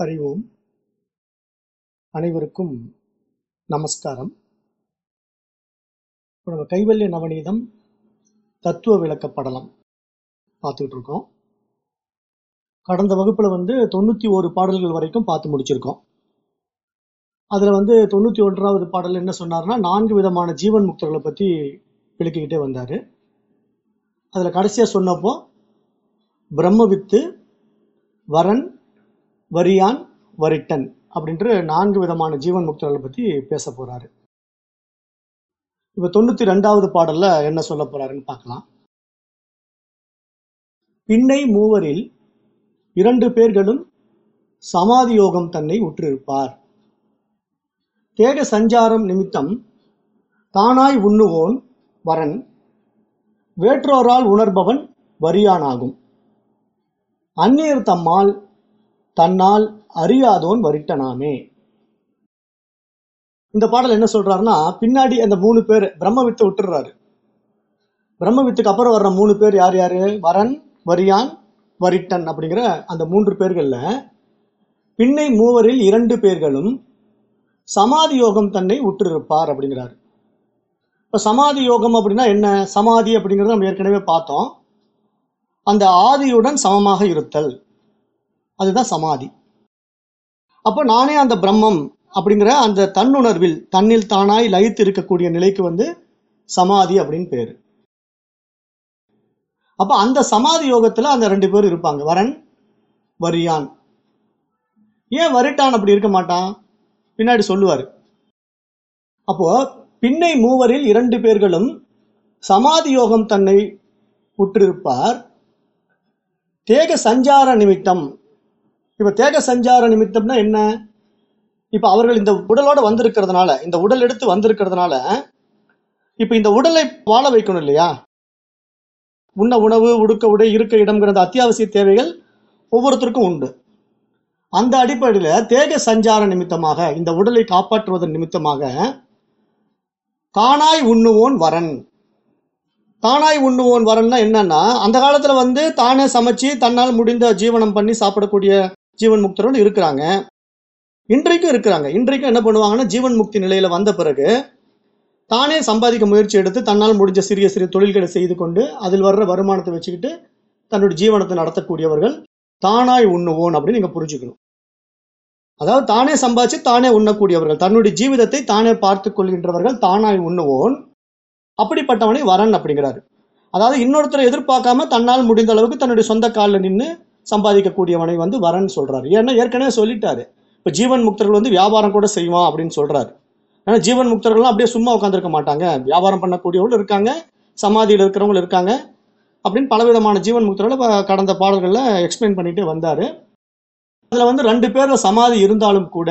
ஹரி ஓம் அனைவருக்கும் நமஸ்காரம். இப்போ நம்ம கைவல்ய நவநீதம் தத்துவ விளக்கப்படலாம் பார்த்துக்கிட்டு இருக்கோம் கடந்த வகுப்பில் வந்து தொண்ணூற்றி ஒரு பாடல்கள் வரைக்கும் பார்த்து முடிச்சிருக்கோம். அதில் வந்து தொண்ணூற்றி ஒன்றாவது பாடல் என்ன சொன்னார்னா நான்கு விதமான ஜீவன் முக்தர்களை பற்றி விளக்கிக்கிட்டே வந்தார். அதில் கடைசியாக சொன்னப்போ பிரம்மவித்து வரன் வரியான் வரிட்டன் அப்படின்ற நான்கு விதமான ஜீவன் முக்தர்களை பற்றி பேச போகிறாரு இப்போ தொண்ணூற்றி ரெண்டாவது பாடலில் என்ன சொல்ல போகிறாருன்னு பார்க்கலாம். பின்னை மூவரில் இரண்டு பேர்களும் சமாதி யோகம் தன்னை உற்றிருப்பார். தேக சஞ்சாரம் நிமித்தம் தானாய் உண்ணுவோன் வரன் வேற்றோரால் உணர்பவன் வரியானாகும். அந்நியர் தம்மால் தன்னால் அறியாதோன் வரிட்டனாமே. இந்த பாடல் என்ன சொல்றாருன்னா பின்னாடி அந்த மூணு பேர் பிரம்மவித்தை விட்டுறாரு பிரம்மவித்துக்கு அப்புறம் வர்ற மூணு பேர் யார் யாரு? வரன் வரியான் வரிட்டன் அப்படிங்கிற அந்த மூன்று பேர்கள்ல பின்னை மூவரில் இரண்டு பேர்களும் சமாதி யோகம் தன்னை உற்றிருப்பார் அப்படிங்கிறாரு. இப்ப சமாதி யோகம் அப்படின்னா என்ன? சமாதி அப்படிங்கிறத நம்ம ஏற்கனவே பார்த்தோம். அந்த ஆதியுடன் சமமாக இருத்தல். அதுதான் சமாதி. அப்போ நானே அந்த பிரம்மம் அப்படிங்கிற அந்த தன்னுணர்வில் தன்னில் தானாய் லயித்து இருக்கக்கூடிய நிலைக்கு வந்து சமாதி அப்படின்னு பேரு. அப்போ அந்த சமாதி யோகத்தில் அந்த ரெண்டு பேர் இருப்பாங்க. வரன் வரியான். ஏன் வரிட்டான் அப்படி இருக்க மாட்டான்? பின்னாடி சொல்லுவார். அப்போ பின்னை மூவரில் இரண்டு பேர்களும் சமாதி யோகம் தன்னை உற்றிருப்பார். தேக சஞ்சார நிமித்தம் இப்போ தேக சஞ்சார நிமித்தம்னா என்ன? இப்போ அவர்கள் இந்த உடலோட வந்திருக்கிறதுனால இந்த உடல் எடுத்து வந்திருக்கிறதுனால இப்போ இந்த உடலை வாழ வைக்கணும் இல்லையா? உண்ண உணவு உடுக்க உடை இருக்க இடம்ங்கிற அத்தியாவசிய தேவைகள் ஒவ்வொருத்தருக்கும் உண்டு. அந்த அடிப்படையில் தேக சஞ்சார நிமித்தமாக இந்த உடலை காப்பாற்றுவதன் நிமித்தமாக தானாய் உண்ணுவோன் வரன். தானாய் உண்ணுவோன் வரன்னா என்னன்னா அந்த காலத்தில் வந்து தானே சமைச்சு தன்னால் முடிந்த ஜீவனம் பண்ணி சாப்பிடக்கூடிய ஜீவன் முக்தரோடு இருக்கிறாங்க. இன்றைக்கும் இருக்கிறாங்க. இன்றைக்கும் என்ன பண்ணுவாங்கன்னா ஜீவன் முக்தி நிலையில வந்த பிறகு தானே சம்பாதிக்க முயற்சி எடுத்து தன்னால் முடிஞ்ச சிறிய சிறிய தொழில்களை செய்து கொண்டு அதில் வர்ற வருமானத்தை வச்சுக்கிட்டு தன்னுடைய ஜீவனத்தை நடத்தக்கூடியவர்கள் தானாய் உண்ணுவோன் அப்படின்னு நீங்க புரிஞ்சுக்கணும். அதாவது தானே சம்பாதிச்சு தானே உண்ணக்கூடியவர்கள் தன்னுடைய ஜீவிதத்தை தானே பார்த்து கொள்கின்றவர்கள் தானாய் உண்ணுவோன் அப்படிப்பட்டவனை வரன் அப்படிங்கிறாரு. அதாவது இன்னொருத்தரை எதிர்பார்க்காம தன்னால் முடிந்த அளவுக்கு தன்னுடைய சொந்த காலில் நின்று சம்பாதிக்கக்கூடியவனை வந்து வரன் சொல்கிறாரு ஏன்னா ஏற்கனவே சொல்லிட்டாரு. இப்போ ஜீவன் முக்தர்கள் வந்து வியாபாரம் கூட செய்வான் அப்படின்னு சொல்கிறாரு ஏன்னா ஜீவன் முக்தர்கள்லாம் அப்படியே சும்மா உட்காந்துருக்க மாட்டாங்க. வியாபாரம் பண்ணக்கூடியவங்களும் இருக்காங்க சமாதியில் இருக்கிறவங்களும் இருக்காங்க அப்படின்னு பலவிதமான ஜீவன் முக்தர்களை கடந்த பாடல்களில் எக்ஸ்பிளைன் பண்ணிகிட்டே வந்தார். அதில் வந்து ரெண்டு பேரில் சமாதி இருந்தாலும் கூட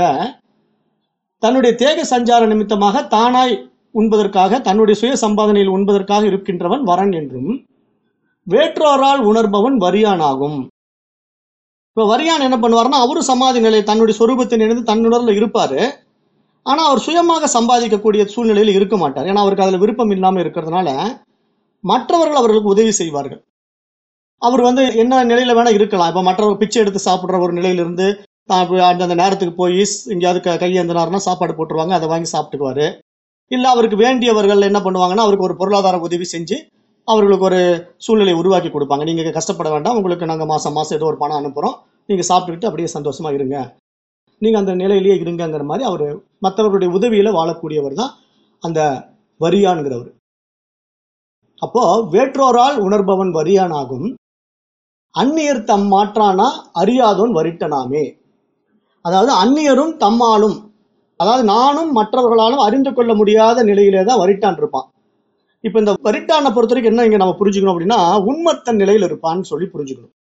தன்னுடைய தேக சஞ்சார நிமித்தமாக தானாய் உண்பதற்காக தன்னுடைய சுய சம்பாதனையில் உண்பதற்காக இருக்கின்றவன் வரன் என்றும் வேற்றோரால் உணர்பவன் வரியானாகும். இப்ப வரியான் என்ன பண்ணுவாருன்னா அவரும் சமாதி நிலை தன்னுடைய சொரூபத்தை நினைந்து தன்னுணர்ல இருப்பாரு. ஆனா அவர் சுயமாக சம்பாதிக்கக்கூடிய சூழ்நிலையில் இருக்க மாட்டார். ஏன்னா அவருக்கு அதுல விருப்பம் இல்லாம இருக்கிறதுனால மற்றவர்கள் அவர்களுக்கு உதவி செய்வார்கள். அவர் வந்து என்ன நிலையில வேணா இருக்கலாம். இப்ப மற்றவர்கள் பிச்சை எடுத்து சாப்பிடுற ஒரு நிலையிலிருந்து தான் அந்தந்த நேரத்துக்கு போய் எங்கேயாவது க- கையேந்தினாருன்னா சாப்பாடு போட்டுருவாங்க அதை வாங்கி சாப்பிட்டுக்குவாரு. இல்லை அவருக்கு வேண்டியவர்கள் என்ன பண்ணுவாங்கன்னா அவருக்கு ஒரு பொருளாதார உதவி செஞ்சு அவர்களுக்கு ஒரு சூழ்நிலை உருவாக்கி கொடுப்பாங்க. நீங்கள் கஷ்டப்பட வேண்டாம். உங்களுக்கு நாங்கள் மாதம் மாதம் ஏதோ ஒரு பணம் அனுப்புகிறோம் நீங்கள் சாப்பிட்டுக்கிட்டு அப்படியே சந்தோஷமாக இருங்க. நீங்கள் அந்த நிலையிலேயே இருங்கங்கிற மாதிரி அவர் மற்றவர்களுடைய உதவியில் வாழக்கூடியவர் தான் அந்த வரியான்கிறவர். அப்போ வேற்றோரால் உணர்பவன் வரியானாகும். அந்நியர் தம் மாற்றானா? அறியாதோன் வரிட்டனாமே அதாவது அந்நியரும் தம்மாலும் அதாவது நானும் மற்றவர்களாலும் அறிந்து கொள்ள முடியாத நிலையிலே தான் வரிட்டான் இருப்பான். இப்போ இந்த வரிட்டானை பொறுத்த வரைக்கும் என்ன இங்க நம்ம புரிஞ்சுக்கணும் அப்படின்னா உண்மத்தன் நிலையில இருப்பான்னு சொல்லி புரிஞ்சுக்கணும்.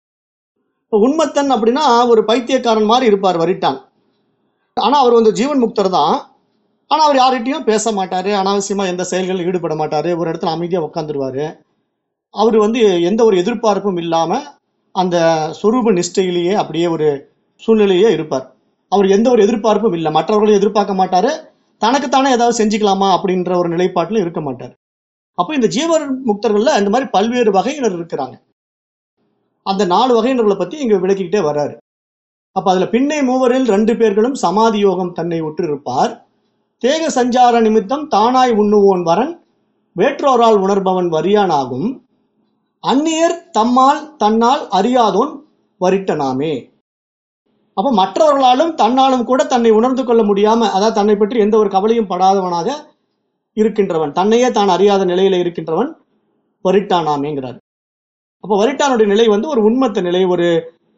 இப்போ உண்மத்தன் அப்படின்னா ஒரு பைத்தியக்காரன் மாதிரி இருப்பார் வரிட்டான். ஆனா அவர் வந்து ஜீவன் முக்தர் தான். ஆனா அவர் யார்கிட்டையும் பேச மாட்டார். அனாவசியமா எந்த செயல்களில் ஈடுபட மாட்டார். ஒரு இடத்துல அமைதியாக உட்காந்துருவாரு அவர் வந்து எந்த ஒரு எதிர்பார்ப்பும் இல்லாம அந்த சொரூப நிஷ்டையிலேயே அப்படியே ஒரு சூழ்நிலையே இருப்பார். அவர் எந்த ஒரு எதிர்பார்ப்பும் இல்லை. மற்றவர்களையும் எதிர்பார்க்க மாட்டார். தனக்குத்தானே ஏதாவது செஞ்சுக்கலாமா அப்படின்ற ஒரு நிலைப்பாட்டில் இருக்க மாட்டார். அப்போ இந்த ஜீவர் முக்தர்கள்ல இந்த மாதிரி பல்வேறு வகையினர் இருக்கிறாங்க. அந்த நாலு வகையினர்களை பத்தி இங்க விளக்கிக்கிட்டே வர்றாரு. அப்ப அதுல பின்னே மூவரில் ரெண்டு பேர்களும் சமாதி யோகம் தன்னை இருப்பார் தேக சஞ்சார நிமித்தம் தானாய் உண்ணுவோன் வரன் வேற்றோரால் உணர்பவன் வரியானாகும் அந்நியர் தம்மால் தன்னால் அறியாதோன் வரிட்டனாமே அப்ப மற்றவர்களாலும் தன்னாலும் கூட தன்னை உணர்ந்து கொள்ள முடியாம அதாவது தன்னை பற்றி எந்த ஒரு கவலையும் படாதவனாக இருக்கின்றவன். தன்னையே தான் அறியாத நிலையில இருக்கின்றவன் வரிட்டானாமேங்கிறார். அப்ப வரிட்டானுடைய நிலை வந்து ஒரு உண்மத்த நிலை ஒரு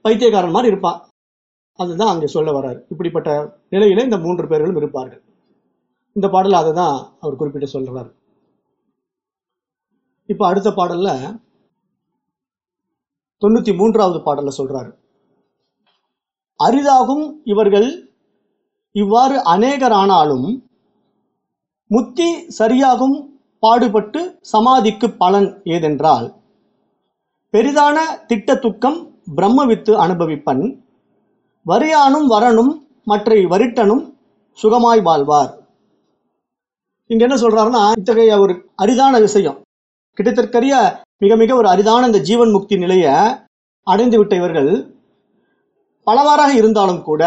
பைத்தியக்காரன் மாதிரி இருப்பான் அதுதான் அங்கே சொல்ல வர்றாரு. இப்படிப்பட்ட நிலையில இந்த மூன்று பேர்களும் இருப்பார்கள். இந்த பாடல அதை தான் அவர் குறிப்பிட்டு சொல்றாரு. இப்ப அடுத்த பாடல்ல தொண்ணூத்தி மூன்றாவது பாடல்ல சொல்றாரு. அரிதாகும் இவர்கள் இவ்வாறு அநேகரானாலும் முத்தி சரியாகும் பாடுபட்டு சமாதிக்கு பலன் ஏதென்றால் பெரிதான திட்ட துக்கம் பிரம்மவித்து அனுபவிப்பன் வரியானும் வரனும் மற்றை வரிட்டனும் சுகமாய் வாழ்வார். இங்க என்ன சொல்றாருன்னா இத்தகைய ஒரு அரிதான விஷயம். கிட்டத்தற்கரிய மிக மிக ஒரு அரிதான இந்த ஜீவன் முக்தி நிலையை அடைந்து விட்ட இவர்கள் பலவாறாக இருந்தாலும் கூட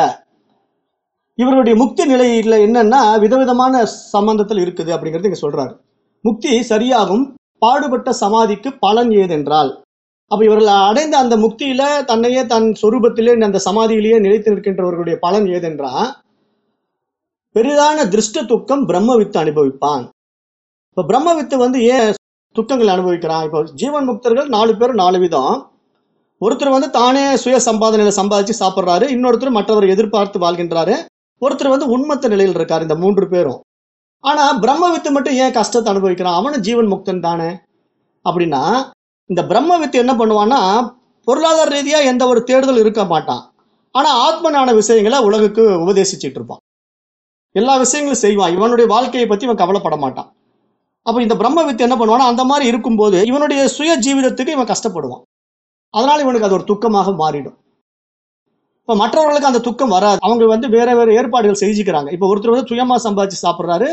இவருடைய முக்தி நிலையில என்னன்னா விதவிதமான சம்பந்தத்தில் இருக்குது அப்படிங்கிறது இங்க சொல்றாரு. முக்தி சரியாகும் பாடுபட்ட சமாதிக்கு பலன் ஏதென்றால். அப்ப இவர்கள் அடைந்த அந்த முக்தியில தன்னையே தன் சொரூபத்திலே அந்த சமாதியிலேயே நிலைத்து நிற்கின்றவர்களுடைய பலன் ஏதென்றா பெரிதான திருஷ்ட துக்கம் பிரம்மவித்து அனுபவிப்பான். இப்ப பிரம்மவித்து வந்து ஏன் துக்கங்கள் அனுபவிக்கிறான்? இப்போ ஜீவன் முக்தர்கள் நாலு பேர் நாலு விதம். ஒருத்தர் வந்து தானே சுய சம்பாதனையில சம்பாதிச்சு சாப்பிட்றாரு இன்னொருத்தர் மற்றவர் எதிர்பார்த்து வாழ்கின்றாரு. ஒருத்தர் வந்து உண்மத்த நிலையில் இருக்காரு இந்த மூன்று பேரும். ஆனா பிரம்மவித்து மட்டும் ஏன் கஷ்டத்தை அனுபவிக்கிறான்? அவனும் ஜீவன் முக்தன் தானே? அப்படின்னா இந்த பிரம்மவித்து என்ன பண்ணுவான்னா பொருளாதார ரீதியா எந்த ஒரு தேடுதல் இருக்க மாட்டான். ஆனா ஆத்மனான விஷயங்களை உலகுக்கு உபதேசிச்சுட்டு இருப்பான். எல்லா விஷயங்களும் செய்வான். இவனுடைய வாழ்க்கையை பத்தி இவன் கவலைப்பட மாட்டான். அப்ப இந்த பிரம்மவித்து என்ன பண்ணுவானா அந்த மாதிரி இருக்கும்போது இவனுடைய சுய ஜீவிதத்துக்கு இவன் கஷ்டப்படுவான். அதனால இவனுக்கு அது ஒரு துக்கமாக மாறிடும். இப்போ மற்றவர்களுக்கு அந்த துக்கம் வராது. அவங்க வந்து வேற வேற ஏற்பாடுகள் செஞ்சுக்கிறாங்க. இப்போ ஒருத்தர் வந்து சுயமா சம்பாதிச்சு சாப்பிட்றாரு.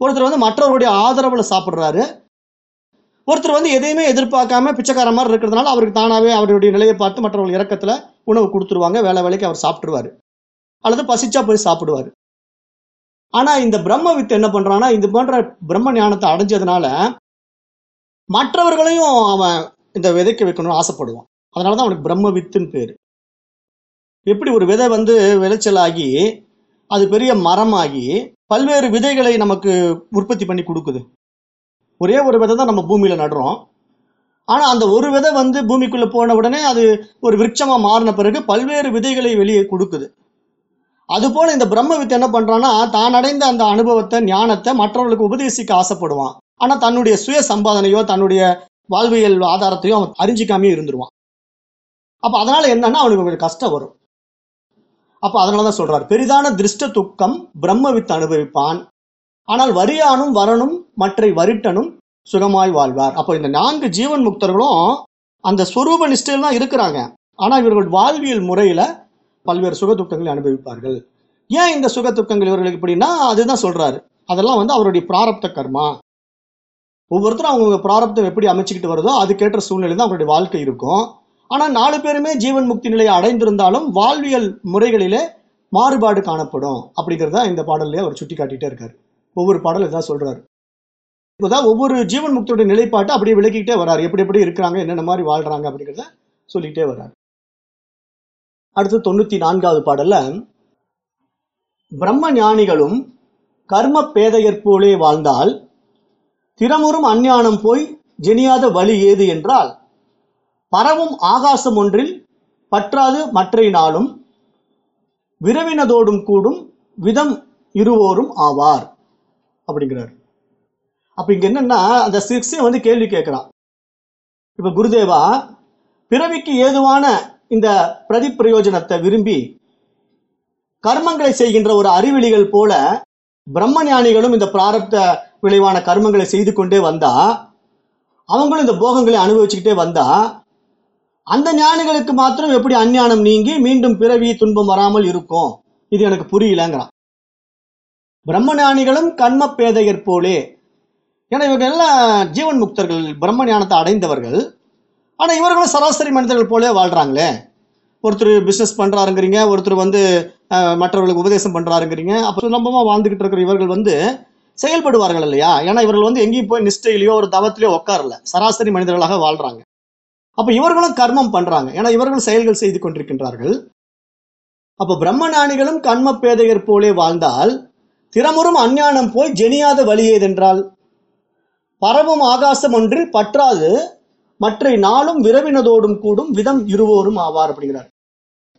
ஒருத்தர் வந்து மற்றவருடைய ஆதரவுல சாப்பிட்றாரு. ஒருத்தர் வந்து எதையுமே எதிர்பார்க்காம பிச்சைக்கார மாதிரி இருக்கிறதுனால அவருக்கு தானாவே அவருடைய நிலையை பார்த்து மற்றவர்கள் இறக்கத்துல உணவு கொடுத்துருவாங்க. வேலை வேலைக்கு அவர் சாப்பிட்டுருவாரு. அல்லது பசிச்சா போய் சாப்பிடுவாரு. ஆனால் இந்த பிரம்ம வித்து என்ன பண்ணுறான்னா இது போன்ற பிரம்ம ஞானத்தை அடைஞ்சதுனால மற்றவர்களையும் அவன் இந்த விதைக்க வைக்கணும்னு ஆசைப்படுவான். அதனாலதான் அவனுக்கு பிரம்ம வித்துன்னு பேர். எப்படி ஒரு விதை வந்து விளைச்சலாகி அது பெரிய மரமாகி பல்வேறு விதைகளை நமக்கு உற்பத்தி பண்ணி கொடுக்குது. ஒரே ஒரு விதை தான் நம்ம பூமியில் நடுறோம். ஆனால் அந்த ஒரு விதை வந்து பூமிக்குள்ளே போன உடனே அது ஒரு விருட்சமாக மாறின பிறகு பல்வேறு விதைகளை வெளியே கொடுக்குது. அதுபோல் இந்த பிரம்ம வித்தை என்ன பண்ணுறான்னா தான் அடைந்த அந்த அனுபவத்தை ஞானத்தை மற்றவர்களுக்கு உபதேசிக்க ஆசைப்படுவான். ஆனால் தன்னுடைய சுய சம்பாதனையோ தன்னுடைய வாழ்வியல் ஆதாரத்தையோ அவன் அறிஞ்சிக்காமே இருந்துருவான். அப்போ அதனால் என்னன்னா அவனுக்கு கொஞ்சம் கஷ்டம் வரும். அப்ப அதனாலதான் சொல்றாரு. பெரிதான திருஷ்ட துக்கம் பிரம்மவித்து அனுபவிப்பான். ஆனால் வரியானும் வரனும் மற்றை வரிட்டனும் சுகமாய் வாழ்வார். அப்போ இந்த நான்கு ஜீவன் முக்தர்களும் அந்த ஸ்வரூப நிஷ்டையில் தான் இருக்கிறாங்க. ஆனால் இவர்கள் வாழ்வியல் முறையில பல்வேறு சுக துக்கங்களை அனுபவிப்பார்கள். ஏன் இந்த சுக துக்கங்கள் இவர்களுக்கு இப்படின்னா அதுதான் சொல்றாரு. அதெல்லாம் வந்து அவருடைய பிராரப்த கர்மா. ஒவ்வொருத்தரும் அவங்க பிராரப்தம் எப்படி அமைச்சுக்கிட்டு வருதோ அதுக்கேற்ற சூழ்நிலை தான் அவருடைய வாழ்க்கை இருக்கும். ஆனா நாலு பேருமே ஜீவன் முக்தி நிலையை அடைந்திருந்தாலும் வாழ்வியல் முறைகளிலே மாறுபாடு காணப்படும் அப்படிங்கிறத இந்த பாடல்ல அவர் சுட்டி காட்டிகிட்டே இருக்காரு. ஒவ்வொரு பாடல் இதான் சொல்றாரு. இப்போதான் ஒவ்வொரு ஜீவன் முக்தியுடைய நிலைப்பாட்டை அப்படியே விளக்கிக்கிட்டே வராரு. எப்படி எப்படி இருக்கிறாங்க என்னென்ன மாதிரி வாழ்றாங்க அப்படிங்கிறத சொல்லிக்கிட்டே வர்றார் அடுத்து தொண்ணூத்தி நான்காவது பாடலில் பிரம்ம ஞானிகளும் கர்ம பேதையர் போலே வாழ்ந்தால் திறமுறும் அஞ்ஞானம் போய் ஜெனியாத வழி ஏது என்றால் பரவும் ஆகாசம் ஒன்றில் பற்றாது மற்றை நாளும் விரவினதோடும் கூடும் விதம் இருவோரும் ஆவார் அப்படிங்கிறார். அப்ப இங்க என்னன்னா அந்த சிக்ஸையும் வந்து கேள்வி கேட்கிறான். இப்ப குருதேவா பிறவிக்கு ஏதுவான இந்த பிரதி பிரயோஜனத்தை விரும்பி கர்மங்களை செய்கின்ற ஒரு அறிவிலிகள் போல பிரம்ம ஞானிகளும் இந்த பிராரப்த விளைவான கர்மங்களை செய்து கொண்டே வந்தா அவங்களும் இந்த போகங்களை அனுபவிச்சுக்கிட்டே வந்தா அந்த ஞானிகளுக்கு மாத்திரம் எப்படி அஞ்ஞானம் நீங்கி மீண்டும் பிறவி துன்பம் வராமல் இருக்கும்? இது எனக்கு புரியலங்கிறான். பிரம்ம ஞானிகளும் கர்ம பேதையர் போலே. ஏன்னா இவங்க எல்லாம் ஜீவன் முக்தர்கள் பிரம்ம ஞானத்தை அடைந்தவர்கள். ஆனால் இவர்களும் சராசரி மனிதர்கள் போலே வாழ்கிறாங்களே ஒருத்தர் பிஸ்னஸ் பண்ணுறாருங்கிறீங்க ஒருத்தர் வந்து மற்றவர்களுக்கு உபதேசம் பண்ணுறாருங்கிறீங்க அப்போ சுலபமாக வாழ்ந்துக்கிட்டு இருக்கிற இவர்கள் வந்து செயல்படுவார்கள் இல்லையா? ஏன்னா இவர்கள் வந்து எங்கேயும் போய் நிஷ்டையிலையோ ஒரு தவத்திலையோ உட்காரல. சராசரி மனிதர்களாக வாழ்கிறாங்க அப்ப இவர்களும் கர்மம் பண்றாங்க. ஏன்னா இவர்கள் செயல்கள் செய்து கொண்டிருக்கின்றார்கள். அப்ப பிரம்ம ஞானிகளும் கர்ம பேதையர் போலே வாழ்ந்தால் திறமுறும் அஞ்ஞானம் போய் ஜெனியாத வழியேதென்றால் பரவும் ஆகாசம் ஒன்று பற்றாது மற்ற நாளும் விரவினதோடும் கூடும் விதம் இருவோரும் ஆவார் அப்படிங்கிறார்.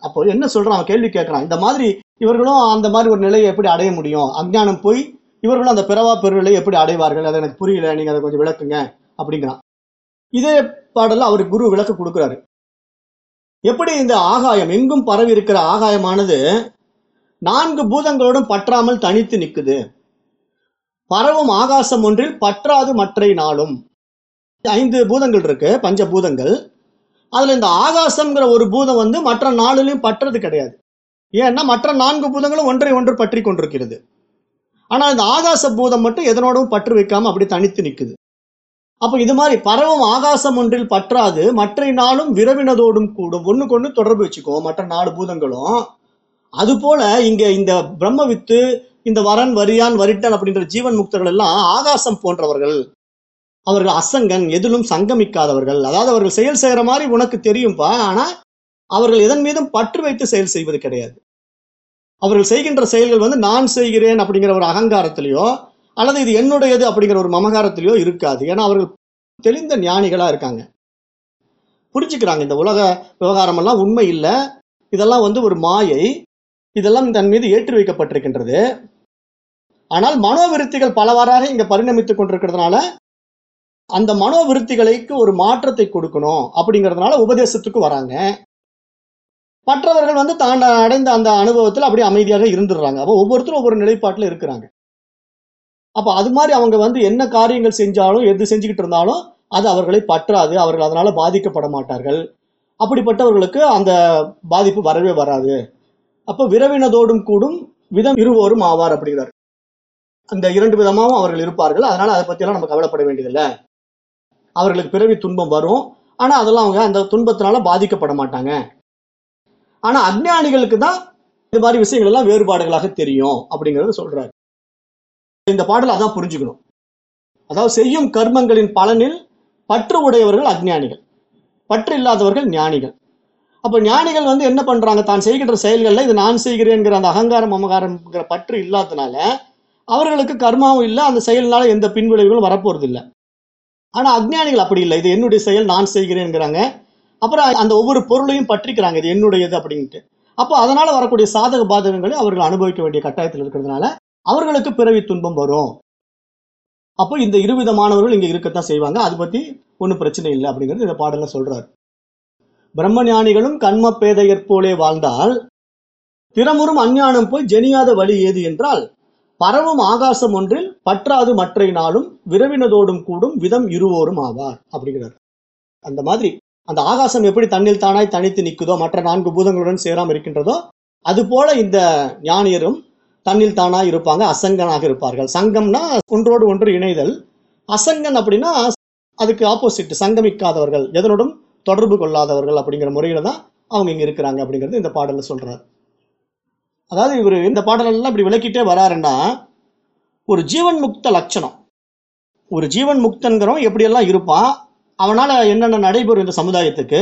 அப்போ என்ன சொல்றான்? அவன் கேள்வி கேட்கிறான். இந்த மாதிரி இவர்களும் அந்த மாதிரி ஒரு நிலையை எப்படி அடைய முடியும்? அஞ்ஞானம் போய் இவர்களும் அந்த பிறவா பெருநிலை எப்படி அடைவார்கள்? அது எனக்கு புரியல. நீங்க அதை கொஞ்சம் விளக்குங்க அப்படிங்கிறான். இதே பாடல்ல அவர் குரு விளக்கு கொடுக்கிறாரு. எப்படி இந்த ஆகாயம் எங்கும் பரவி இருக்கிற ஆகாயமானது நான்கு பூதங்களோடும் பற்றாமல் தனித்து நிக்குது. பரவும் ஆகாசம் ஒன்றில் பற்றாது மற்றை நாளும். ஐந்து பூதங்கள் இருக்கு பஞ்ச பூதங்கள் அதுல இந்த ஆகாசம்ங்கிற ஒரு பூதம் வந்து மற்ற நாளிலையும் பற்றது கிடையாது. ஏன்னா மற்ற நான்கு பூதங்களும் ஒன்றை ஒன்று பற்றி கொண்டிருக்கிறது. ஆனா இந்த ஆகாச பூதம் மட்டும் எதனோடும் பற்று வைக்காம அப்படி தனித்து நிக்குது. அப்ப இது மாதிரி பரவும் ஆகாசம் ஒன்றில் பற்றாது மற்ற நாளும் விரவினதோடும் கூடும். ஒண்ணுக்கு ஒண்ணு தொடர்பு வச்சுக்கோ மற்ற நாலு பூதங்களும். அது போல இங்க இந்த பிரம்ம வித்து இந்த வரன் வரியான் வரிட்டன் அப்படின்ற ஜீவன் முக்தர்கள் எல்லாம் ஆகாசம் போன்றவர்கள். அவர்கள் அசங்கன் எதிலும் சங்கமிக்காதவர்கள். அதாவது அவர்கள் செயல் செய்யற மாதிரி உனக்கு தெரியும்பா ஆனா அவர்கள் எதன் மீதும் பற்று வைத்து செயல் செய்வது கிடையாது. அவர்கள் செய்கின்ற செயல்கள் வந்து நான் செய்கிறேன் அப்படிங்கிற ஒரு அகங்காரத்திலேயோ அல்லது இது என்னுடையது அப்படிங்கிற ஒரு மமகாரத்திலேயோ இருக்காது. ஏன்னா அவர்கள் தெளிந்த ஞானிகளா இருக்காங்க. புரிஞ்சுக்கிறாங்க இந்த உலக விவகாரமெல்லாம் உண்மை இல்லை. இதெல்லாம் வந்து ஒரு மாயை. இதெல்லாம் தன் மீது ஏற்றி வைக்கப்பட்டிருக்கின்றது ஆனால் மனோவிருத்திகள் பலவாறாக இங்க பரிணமித்துக் கொண்டிருக்கிறதுனால அந்த மனோவிருத்திகளுக்கு ஒரு மாற்றத்தை கொடுக்கணும் அப்படிங்கிறதுனால உபதேசத்துக்கு வராங்க. மற்றவர்கள் வந்து தான் அடைந்த அந்த அனுபவத்தில் அப்படியே அமைதியாக இருந்துடுறாங்க. அப்போ ஒவ்வொருத்தரும் ஒவ்வொரு நிலைப்பாட்டில் இருக்கிறாங்க. அப்போ அது மாதிரி அவங்க வந்து என்ன காரியங்கள் செஞ்சாலும் எது செஞ்சுக்கிட்டு இருந்தாலும் அது அவர்களை பற்றாது. அவர்கள் அதனால பாதிக்கப்பட மாட்டார்கள். அப்படிப்பட்டவர்களுக்கு அந்த பாதிப்பு வரவே வராது. அப்போ விரவினதோடும் கூடும் விதம் இருவோரும் ஆவார் அப்படிங்கிறார். அந்த இரண்டு விதமாகவும் அவர்கள் இருப்பார்கள். அதனால் அதை பற்றியெல்லாம் நம்ம கவலைப்பட வேண்டியதில்லை. அவர்களுக்கு பிறவி துன்பம் வரும். ஆனால் அதெல்லாம் அவங்க அந்த துன்பத்தினால பாதிக்கப்பட மாட்டாங்க. ஆனால் அஞ்ஞானிகளுக்கு தான் இது மாதிரி விஷயங்கள் எல்லாம் வேறுபாடுகளாக தெரியும் அப்படிங்கிறத சொல்றாரு. இந்த பாடல் அதான் புரிஞ்சுக்கணும். அதாவது செய்யும் கர்மங்களின் பலனில் பற்று உடையவர்கள் அஜ்ஞானிகள். பற்று இல்லாதவர்கள் ஞானிகள். அப்போ ஞானிகள் வந்து என்ன பண்றாங்க? தான் செய்கின்ற செயல்கள்ல இது நான் செய்கிறேங்கிற அந்த அகங்காரம் அமகாரம்ங்கிற பற்று இல்லாதனால அவர்களுக்கு கர்மாவும் இல்லை அந்த செயல்னால எந்த பின்விளைவுகளும் வரப்போறது இல்லை ஆனா அஜ்ஞானிகள் அப்படி இல்லை. இது என்னுடைய செயல் நான் செய்கிறேங்கிறாங்க அப்புறம் அந்த ஒவ்வொரு பொருளையும் பற்றிக்கிறாங்க. இது என்னுடையது அப்படின்ட்டு. அப்போ அதனால வரக்கூடிய சாதக பாதகங்களை அவர்கள் அனுபவிக்க வேண்டிய கட்டாயத்தில் இருக்கிறதுனால அவர்களுக்கு பிறவி துன்பம் வரும். அப்போ இந்த இருவிதமானவர்கள் இங்க இருக்கத்தான் செய்வாங்க. அதை பத்தி ஒன்றும் பிரச்சனை இல்லை அப்படிங்கிறது இந்த பாடல்ல சொல்றாரு. பிரம்ம ஞானிகளும் கண்ம போலே வாழ்ந்தால் திறமுறும் அஞ்ஞானம் போய் ஜெனியாத வழி ஏது என்றால் பரவும் ஆகாசம் ஒன்றில் பற்றாது மற்றை நாளும் விரவினதோடும் கூடும் விதம் இருவோரும் ஆவார் அப்படிங்கிறார். அந்த மாதிரி அந்த ஆகாசம் எப்படி தண்ணில் தானாய் தனித்து நிற்குதோ மற்ற நான்கு பூதங்களுடன் சேராம இருக்கின்றதோ அது போல இந்த ஞானியரும் தன்னில் தானா இருப்பாங்க அசங்கனாக இருப்பார்கள். சங்கம்னா ஒன்றோடு ஒன்று இணைதல். அசங்கன் அப்படின்னா அதுக்கு ஆப்போசிட் சங்கமிக்காதவர்கள் எதனோடும் தொடர்பு கொள்ளாதவர்கள் அப்படிங்கிற முறையில தான் அவங்க இங்க இருக்கிறாங்க அப்படிங்கிறது இந்த பாடலில் சொல்றாரு. அதாவது இவர் இந்த பாடலெல்லாம் இப்படி விளக்கிட்டே வராருன்னா ஒரு ஜீவன் முக்த லட்சணம். ஒரு ஜீவன் முக்தன்கிறவன் எப்படியெல்லாம் இருப்பான் அவனால என்னென்ன நடைபெறும் இந்த சமுதாயத்துக்கு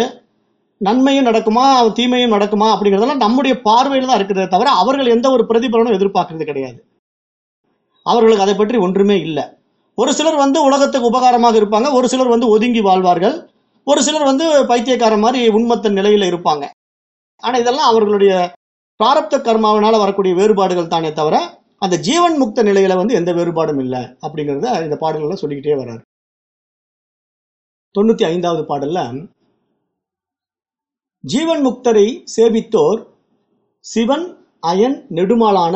நன்மையும் நடக்குமா தீமையும் நடக்குமா அப்படிங்கிறதெல்லாம் நம்முடைய பார்வையில் தான் இருக்கிறதே தவிர அவர்கள் எந்த ஒரு பிரதிபலனும் எதிர்பார்க்கறது கிடையாது. அவர்களுக்கு அதை பற்றி ஒன்றுமே இல்லை. ஒரு சிலர் வந்து உலகத்துக்கு உபகாரமாக இருப்பாங்க ஒரு சிலர் வந்து ஒதுங்கி வாழ்வார்கள் ஒரு சிலர் வந்து பைத்தியக்கார மாதிரி உண்மத்த நிலையில் இருப்பாங்க. ஆனால் இதெல்லாம் அவர்களுடைய பிராரப்த கர்மாவினால் வரக்கூடிய வேறுபாடுகள் தானே தவிர அந்த ஜீவன் முக்த நிலையில வந்து எந்த வேறுபாடும் இல்லை அப்படிங்கிறத இந்த பாடல்கள்லாம் சொல்லிக்கிட்டே வர்றாரு. தொண்ணூற்றி ஐந்தாவது பாடலில் ஜீவன் முக்தரை சேவித்தோர் சிவன் அயன் நெடுமாளான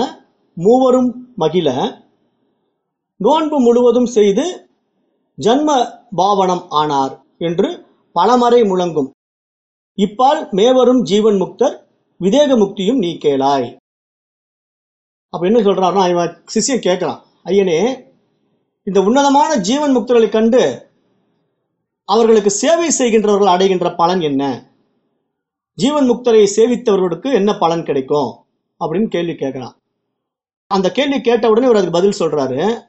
மூவரும் மகிழ. நோன்பு முழுவதும் செய்து ஜன்ம பாவனம் ஆனார் என்று பலமறை முழங்கும். இப்பால் மேவரும் ஜீவன் முக்தர் விதேக முக்தியும் நீ கேளாய். அப்ப என்ன சொல்றாருன்னா இவன் சிஷ்யன் கேட்கலாம் ஐயனே இந்த உன்னதமான ஜீவன் முக்தர்களை கண்டு அவர்களுக்கு சேவை செய்கின்றவர்கள் அடைகின்ற பலன் என்ன? ஜீவன் முக்தரை சேவித்தவர்களுக்கு என்ன பலன் கிடைக்கும்? அப்படின்னு கேள்வி கேட்கிறான். அந்த கேள்வி கேட்ட உடனே இவர் அதுக்கு பதில் சொல்றாரு.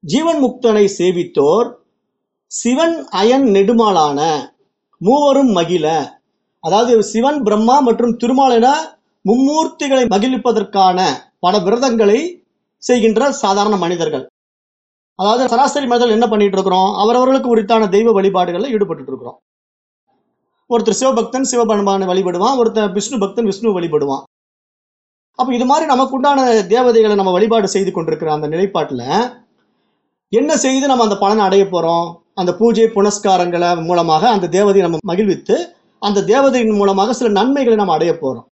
ஜீவன் முக்தனை சேவித்தோர் சிவன் அயன் நெடுமாலான மூவரும் மகிழ. அதாவது சிவன் பிரம்மா மற்றும் திருமால் மும்மூர்த்திகளை மகிழ்விப்பதற்கான பல விரதங்களை செய்கின்ற சாதாரண மனிதர்கள். அதாவது சராசரி மனிதர்கள் என்ன பண்ணிட்டு இருக்கிறோம்? அவரவர்களுக்கு உரித்தான தெய்வ வழிபாடுகளில் ஈடுபட்டு இருக்கிறோம். ஒருத்தர் சிவபக்தன் சிவபெருமானை வழிபடுவான் ஒருத்தர் விஷ்ணு பக்தன் விஷ்ணு வழிபடுவான். அப்போ இது மாதிரி நமக்கு உண்டான தேவதைகளை நம்ம வழிபாடு செய்து கொண்டிருக்கிற அந்த நிலைப்பாட்டில் என்ன செய்து நம்ம அந்த பலனை அடைய போகிறோம் அந்த பூஜை புனஸ்காரங்களை மூலமாக அந்த தேவதையை நம்ம மகிழ்வித்து அந்த தேவதையின் மூலமாக சில நன்மைகளை நம்ம அடைய போகிறோம்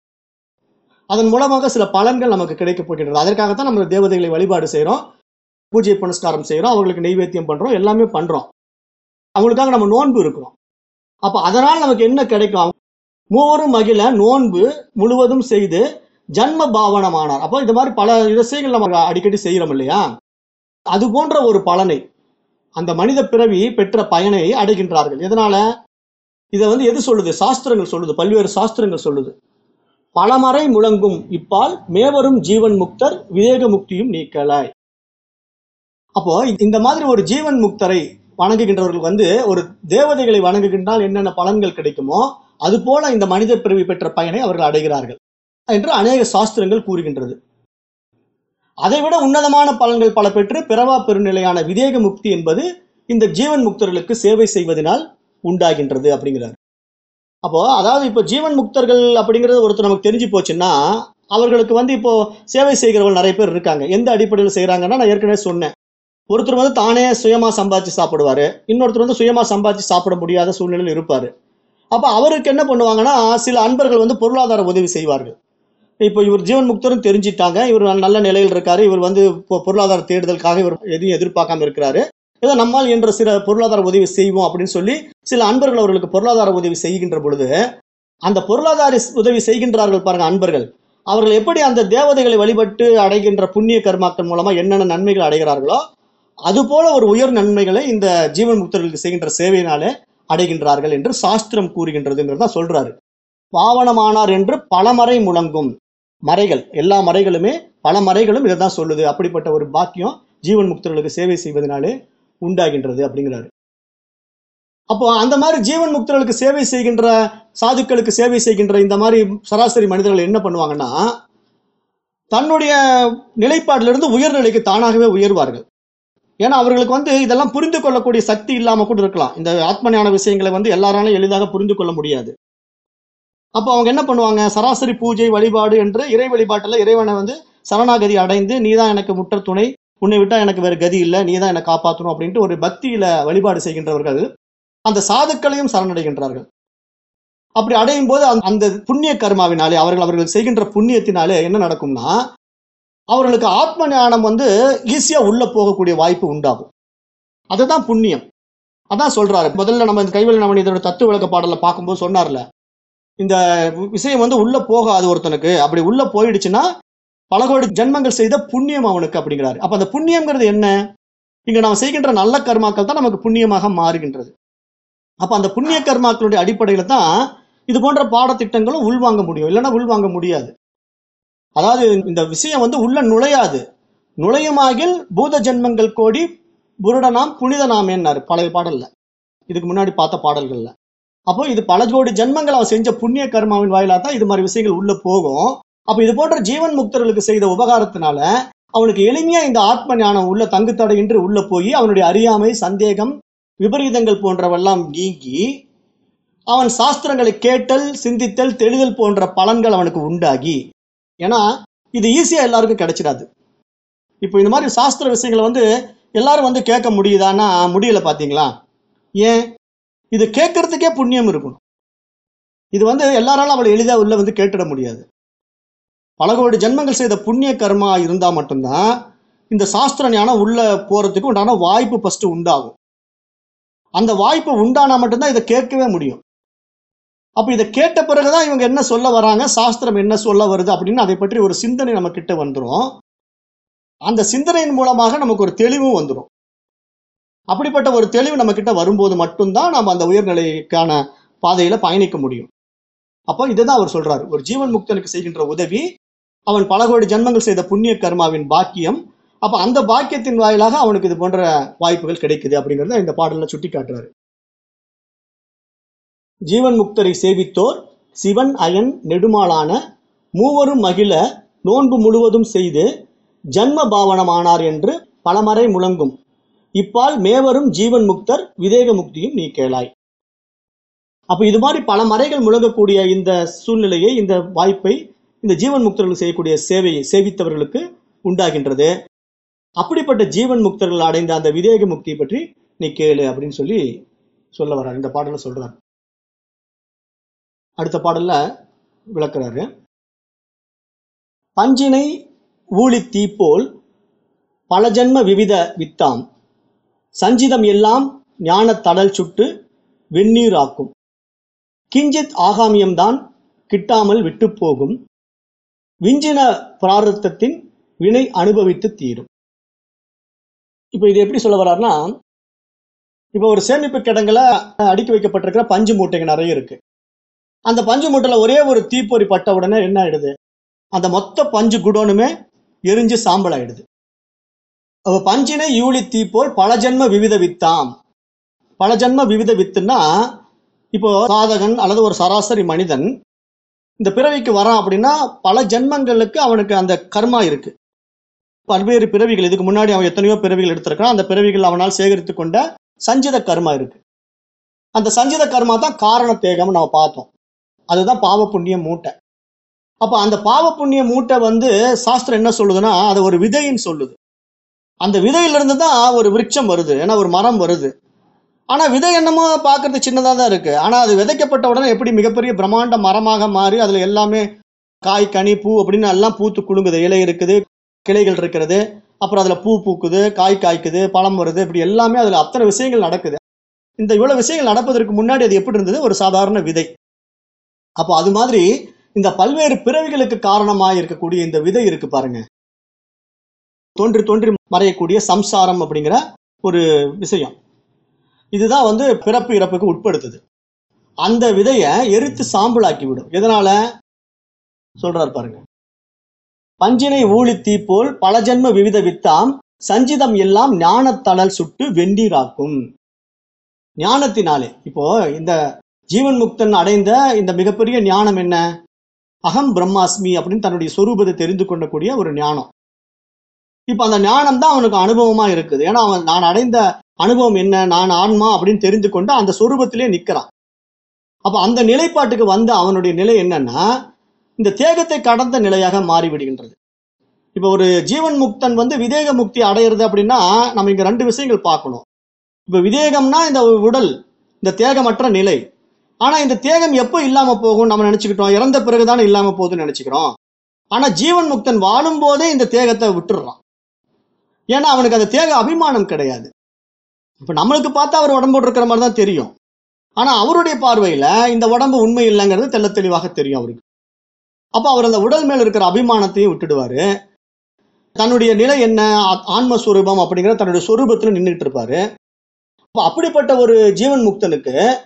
அதன் மூலமாக சில பலன்கள் நமக்கு கிடைக்க போகின்றது. அதற்காகத்தான் நம்ம தேவதைகளை வழிபாடு செய்கிறோம் பூஜை புனஸ்காரம் செய்கிறோம் அவங்களுக்கு நெய்வேத்தியம் பண்ணுறோம் எல்லாமே பண்ணுறோம் அவங்களுக்காக நம்ம நோன்பு இருக்கிறோம். அப்ப அதனால் நமக்கு என்ன கிடைக்கும்? மூவரும் மகிழ நோன்பு முழுவதும் செய்து ஜன்ம பாவனமானார். அப்போ இந்த மாதிரி பல விஷயங்கள் நம்ம அடிக்கடி செய்கிறோம் இல்லையா? அது போன்ற ஒரு பலனை அந்த மனித பிறவி பெற்ற பயனை அடைகின்றார்கள். எதனால? இதை வந்து எது சொல்லுது? சாஸ்திரங்கள் சொல்லுது பல்வேறு சாஸ்திரங்கள் சொல்லுது. பலமறை முழங்கும் இப்பால் மேவரும் ஜீவன் முக்தர் விவேக முக்தியும் நீக்கலாய். அப்போ இந்த மாதிரி ஒரு ஜீவன் முக்தரை வணங்குகின்றவர்கள் வந்து ஒரு தேவதைகளை வணங்குகின்றால் என்னென்ன பலன்கள் கிடைக்குமோ அது போல இந்த மனித பிறவி பெற்ற பயனை அவர்கள் அடைகிறார்கள் என்று அநேக சாஸ்திரங்கள் கூறுகின்றது. அதைவிட உன்னதமான பலன்கள் பல பெற்று பிறவா பெருநிலையான விதேக முக்தி என்பது இந்த ஜீவன் முக்தர்களுக்கு சேவை செய்வதனால் உண்டாகின்றது அப்படிங்கிறார். அப்போ அதாவது இப்போ ஜீவன் முக்தர்கள் அப்படிங்கிறது ஒருத்தர் நமக்கு தெரிஞ்சு போச்சுன்னா அவர்களுக்கு வந்து இப்போ சேவை செய்கிறவர்கள் நிறைய பேர் இருக்காங்க. எந்த அடிப்படையில் செய்கிறாங்கன்னா நான் ஏற்கனவே சொன்னேன். ஒருத்தர் வந்து தானே சுயமா சம்பாதிச்சு சாப்பிடுவாரு இன்னொருத்தர் வந்து சுயமா சம்பாதிச்சு சாப்பிட முடியாத சூழ்நிலையில் இருப்பாரு. அப்ப அவருக்கு என்ன பண்ணுவாங்கன்னா சில அன்பர்கள் வந்து பொருளாதார உதவி செய்வார்கள். இப்போ இவர் ஜீவன் முக்தரும் தெரிஞ்சிட்டாங்க இவர் நல்ல நிலையில் இருக்காரு இவர் வந்து இப்போ பொருளாதார தேடுதலுக்காக இவர் எதையும் எதிர்பார்க்காம இருக்கிறாரு. ஏதோ நம்மால் என்ற சில பொருளாதார உதவி செய்வோம் அப்படின்னு சொல்லி சில அன்பர்கள் அவர்களுக்கு பொருளாதார உதவி செய்கின்ற பொழுது அந்த பொருளாதார உதவி செய்கின்றார்கள் பாருங்க அன்பர்கள். அவர்கள் எப்படி அந்த தேவதைகளை வழிபட்டு அடைகின்ற புண்ணிய கர்மாக்கள் மூலமா என்னென்ன நன்மைகள் அடைகிறார்களோ அது போல ஒரு உயர் நன்மைகளை இந்த ஜீவன் முக்தர்களுக்கு செய்கின்ற சேவையினாலே அடைகின்றார்கள் என்று சாஸ்திரம் கூறுகின்றதுங்கிறத சொல்றாரு. பாவனமானார் என்று பலமறை முழங்கும் மறைகள் எல்லா மறைகளுமே பல மறைகளும் இதை தான் சொல்லுது. அப்படிப்பட்ட ஒரு பாக்கியம் ஜீவன் முக்தர்களுக்கு சேவை செய்வதனாலே உண்டாகின்றது அப்படிங்கிறாரு. அப்போ அந்த மாதிரி ஜீவன் முக்தர்களுக்கு சேவை செய்கின்ற சாதுக்களுக்கு சேவை செய்கின்ற இந்த மாதிரி சராசரி மனிதர்கள் என்ன பண்ணுவாங்கன்னா தன்னுடைய நிலைப்பாட்டிலிருந்து உயர்நிலைக்கு தானாகவே உயர்வார்கள். ஏன்னா அவர்களுக்கு வந்து இதெல்லாம் புரிந்து கொள்ளக்கூடிய சக்தி இல்லாம கூட இருக்கலாம். இந்த ஆத்ம விஷயங்களை வந்து எல்லாராலும் எளிதாக புரிந்து கொள்ள முடியாது. அப்போ அவங்க என்ன பண்ணுவாங்க? சராசரி பூஜை வழிபாடு என்று இறை வழிபாட்டில் இறைவனை வந்து சரணாகதி அடைந்து நீதான் எனக்கு முற்ற துணை. உன்னை விட்டா எனக்கு வேற கதி இல்லை. நீ தான் என்னை காப்பாற்றணும் அப்படின்ட்டு ஒரு பக்தியில வழிபாடு செய்கின்றவர்கள் அந்த சாதுக்களையும் சரணடைகின்றார்கள். அப்படி அடையும் போது அந்த- அந்த புண்ணிய கர்மாவினாலே அவர்கள் அவர்கள் செய்கின்ற புண்ணியத்தினாலே என்ன நடக்கும்னா அவர்களுக்கு ஆத்ம ஞானம் வந்து ஈஸியா உள்ள போகக்கூடிய வாய்ப்பு உண்டாகும். அதுதான் புண்ணியம். அதான் சொல்றாரு. முதல்ல நம்ம இந்த கைவல் நவநீதோட தத்துவ விளக்க பாடலில் பார்க்கும்போது சொன்னார்ல இந்த விஷயம் வந்து உள்ள போகாது ஒருத்தனுக்கு. அப்படி உள்ள போயிடுச்சுன்னா பல கோடி ஜென்மங்கள் செய்த புண்ணியம் அவனுக்கு அப்படிங்கிறாரு. அப்ப அந்த புண்ணியங்கிறது என்ன? இங்க நாம் செய்கின்ற நல்ல கர்மாக்கள் தான் நமக்கு புண்ணியமாக மாறுகின்றது. அப்ப அந்த புண்ணிய கர்மாக்களுடைய அடிப்படையில் தான் இது போன்ற பாடத்திட்டங்களும் உள்வாங்க முடியும். இல்லைன்னா உள்வாங்க முடியாது. அதாவது இந்த விஷயம் வந்து உள்ள நுழையாது. நுழையுமாகில் பூத ஜென்மங்கள் கோடி புருடனாம் புனிதனாம் என்னாரு? பழைய பாடல்ல. இதுக்கு முன்னாடி பார்த்த பாடல்கள்ல. அப்போ இது பல கோடி ஜென்மங்கள் அவன் செஞ்ச புண்ணிய கர்மாவின் வாயிலாக தான் இது மாதிரி விஷயங்கள் உள்ள போகும். அப்போ இது போன்ற ஜீவன் முக்தர்களுக்கு செய்த உபகாரத்தினால அவனுக்கு எளிமையா இந்த ஆத்ம ஞானம் உள்ள தங்குத்தடையின்றி உள்ள போய் அவனுடைய அறியாமை சந்தேகம் விபரீதங்கள் போன்றவெல்லாம் நீங்கி அவன் சாஸ்திரங்களை கேட்டல் சிந்தித்தல் தெளிதல் போன்ற பலன்கள் அவனுக்கு உண்டாகி ஏன்னா இது ஈஸியாக எல்லாருக்கும் கிடைச்சிடாது. இப்போ இந்த மாதிரி சாஸ்திர விஷயங்களை வந்து எல்லாரும் வந்து கேட்க முடியுதான்னா முடியல பார்த்தீங்களா ஏன்? இது கேட்கறதுக்கே புண்ணியம் இருக்கணும். இது வந்து எல்லாராலும் அவளை எளிதாக உள்ள வந்து கேட்டுட முடியாது. பல கோடி ஜென்மங்கள் செய்த புண்ணிய கர்மா இருந்தால் மட்டும்தான் இந்த சாஸ்திர ஞானம் உள்ள போகிறதுக்கு உண்டான வாய்ப்பு ஃபஸ்ட்டு உண்டாகும். அந்த வாய்ப்பு உண்டானா மட்டும்தான் இதை கேட்கவே முடியும். அப்ப இதை கேட்ட பிறகு தான் இவங்க என்ன சொல்ல வராங்க? சாஸ்திரம் என்ன சொல்ல வருது அப்படின்னு அதை பற்றி ஒரு சிந்தனை நம்ம கிட்ட வந்துரும். அந்த சிந்தனையின் மூலமாக நமக்கு ஒரு தெளிவும் வந்துடும் அப்படிப்பட்ட ஒரு தெளிவு நம்ம கிட்ட வரும்போது மட்டும்தான் நம்ம அந்த உயர்நிலைக்கான பாதையில பயணிக்க முடியும். அப்போ இதுதான் அவர் சொல்றாரு. ஒரு ஜீவன் முக்தனுக்கு செய்கின்ற உதவி அவன் பல கோடி ஜென்மங்கள் செய்த புண்ணிய கர்மாவின் பாக்கியம். அப்ப அந்த பாக்கியத்தின் வாயிலாக அவனுக்கு இது போன்ற வாய்ப்புகள் கிடைக்குது அப்படிங்கறத இந்த பாடல்ல சுட்டி காட்டுறாரு ஜீவன் முக்தரை சேவித்தோர் சிவன் அயன் நெடுமாளான மூவரும் மகிழ நோன்பு முழுவதும் செய்து ஜன்ம பாவனமானார் என்று பலமறை முழங்கும். இப்பால் மேவரும் ஜீவன் முக்தர் விதேக முக்தியும் நீ கேளாய் அப்ப இது மாதிரி பல மறைகள் முழங்கக்கூடிய இந்த சூழ்நிலையை இந்த வாய்ப்பை இந்த ஜீவன் முக்தர்கள் செய்யக்கூடிய சேவையை சேவித்தவர்களுக்கு உண்டாகின்றது. அப்படிப்பட்ட ஜீவன் முக்தர்கள் அடைந்த அந்த விதேக முக்தியை பற்றி நீ கேளு அப்படின்னு சொல்லி சொல்ல வர்றார். இந்த பாடலில் சொல்றார். அடுத்த பாடல்ல விளக்குறாரு. பஞ்சினை ஊழி தீப்போல் பல ஜன்ம விவித வித்தாம். சஞ்சிதம் எல்லாம் ஞானத் தடல் சுட்டு வெந்நீராக்கும் கிஞ்சித் ஆகாமியம்தான் கிட்டாமல் விட்டு போகும். விஞ்சின பிராரத்தத்தின் வினை அனுபவித்து தீரும். இப்போ இது எப்படி சொல்ல வர்றாருன்னா இப்போ ஒரு சேமிப்பு கிடங்குல அடுக்கி வைக்கப்பட்டிருக்கிற பஞ்சு மூட்டைங்க நிறைய இருக்கு. அந்த பஞ்சு மூட்டையில் ஒரே ஒரு தீப்பொறி பட்ட உடனே என்ன ஆயிடுது? அந்த மொத்த பஞ்சு குடோனுமே எரிஞ்சு சாம்பல் ஆயிடுது அப்போ பஞ்சினை யூழி தீப்போல் பல ஜென்ம விவித வித்தாம் பல ஜென்ம விவித வித்துன்னா இப்போ சாதகன் அல்லது ஒரு சராசரி மனிதன் இந்த பிறவிக்கு வரான் அப்படின்னா பல ஜென்மங்களுக்கு அவனுக்கு அந்த கர்மா இருக்கு. பல்வேறு பிறவிகள் இதுக்கு முன்னாடி அவன் எத்தனையோ பிறவிகள் எடுத்திருக்கான். அந்த பிறவிகள் அவனால் சேகரித்து கொண்ட சஞ்சித கர்மா இருக்கு. அந்த சஞ்சித கர்மா தான் காரண தேகம்னு நம்ம பார்த்தோம். அதுதான் பாவ புண்ணிய மூட்டை. அப்போ அந்த பாவ புண்ணிய மூட்டை வந்து சாஸ்திரம் என்ன சொல்லுதுன்னா அதை ஒரு விதைன்னு சொல்லுது. அந்த விதையிலிருந்து தான் ஒரு விருட்சம் வருது ஏன்னா ஒரு மரம் வருது. ஆனா விதை என்னமோ பார்க்கறது சின்னதாக தான் இருக்கு. ஆனால் அது விதைக்கப்பட்ட உடனே எப்படி மிகப்பெரிய பிரம்மாண்ட மரமாக மாறி அதுல எல்லாமே காய் கனி பூ அப்படின்னு எல்லாம் பூத்து குலுங்குது. இலை இருக்குது கிளைகள் இருக்கிறது அப்புறம் அதில் பூ பூக்குது காய் காய்க்குது பழம் வருது இப்படி எல்லாமே அதில் அத்தனை விஷயங்கள் நடக்குது. இந்த இவ்வளோ விஷயங்கள் நடப்பதற்கு முன்னாடி அது எப்படி இருந்தது? ஒரு சாதாரண விதை. அப்போ அது மாதிரி இந்த பல்வேறு பிறவிகளுக்கு காரணமாக இருக்கக்கூடிய இந்த விதை இருக்கு பாருங்க. தோன்றி தோன்றி மறையக்கூடிய சம்சாரம் அப்படிங்கிற ஒரு விஷயம். இதுதான் வந்து பிறப்பு இறப்புக்கு உட்படுத்துது. அந்த விதையை எரித்து சாம்பலாக்கி விடும் எதனால? சொல்றார் பாருங்க. பஞ்சினை ஊழி தீப்போல் பல ஜென்ம விவித வித்தாம் சஞ்சிதம் எல்லாம் ஞானத்தடல் சுட்டு வெண்டீராக்கும் ஞானத்தினாலே இப்போ இந்த ஜீவன் முக்தன் அடைந்த இந்த மிகப்பெரிய ஞானம் என்ன? அகம் பிரம்மாஸ்மி அப்படின்னு தன்னுடைய சொரூபத்தை தெரிந்து கொள்ளக்கூடிய ஒரு ஞானம். இப்போ அந்த ஞானம் தான் அவனுக்கு அனுபவமா இருக்குது. ஏன்னா அவன் நான் அடைந்த அனுபவம் என்ன? நான் ஆன்மா அப்படின்னு தெரிந்து கொண்டு அந்த சொரூபத்திலே நிற்கிறான் அப்போ அந்த நிலைப்பாட்டுக்கு வந்த அவனுடைய நிலை என்னன்னா இந்த தேகத்தை கடந்த நிலையாக மாறிவிடுகின்றது. இப்போ ஒரு ஜீவன் முக்தன் வந்து விதேக முக்தி அடையிறது அப்படின்னா நம்ம இங்கே ரெண்டு விஷயங்கள் பார்க்கணும். இப்போ விதேகம்னா இந்த உடல் இந்த தேகமற்ற நிலை. ஆனா இந்த தேகம் எப்போ இல்லாம போகும் நம்ம நினைச்சுக்கிட்டோம். இறந்த பிறகுதானே இல்லாம போகுதுன்னு நினைச்சுக்கிறோம். ஆனா ஜீவன் முக்தன் வாழும் போதே இந்த தேகத்தை விட்டுடுறான் ஏன்னா அவனுக்கு அந்த தேக அபிமானம் கிடையாது. இப்ப நம்மளுக்கு பார்த்தா அவர் உடம்போடு இருக்கிற மாதிரி தான் தெரியும். ஆனா அவருடைய பார்வையில இந்த உடம்பு உண்மை இல்லைங்கிறது தெள்ள தெளிவாக தெரியும் அவருக்கு. அப்போ அவர் அந்த உடல் மேல இருக்கிற அபிமானத்தையும் விட்டுடுவாரு. தன்னுடைய நிலை என்ன ஆ- ஆன்ம அப்படிங்கிற தன்னுடைய சொரூபத்துல நின்றுட்டு இருப்பாரு. அப்போ அப்படிப்பட்ட ஒரு ஜீவன் முக்தனுக்கு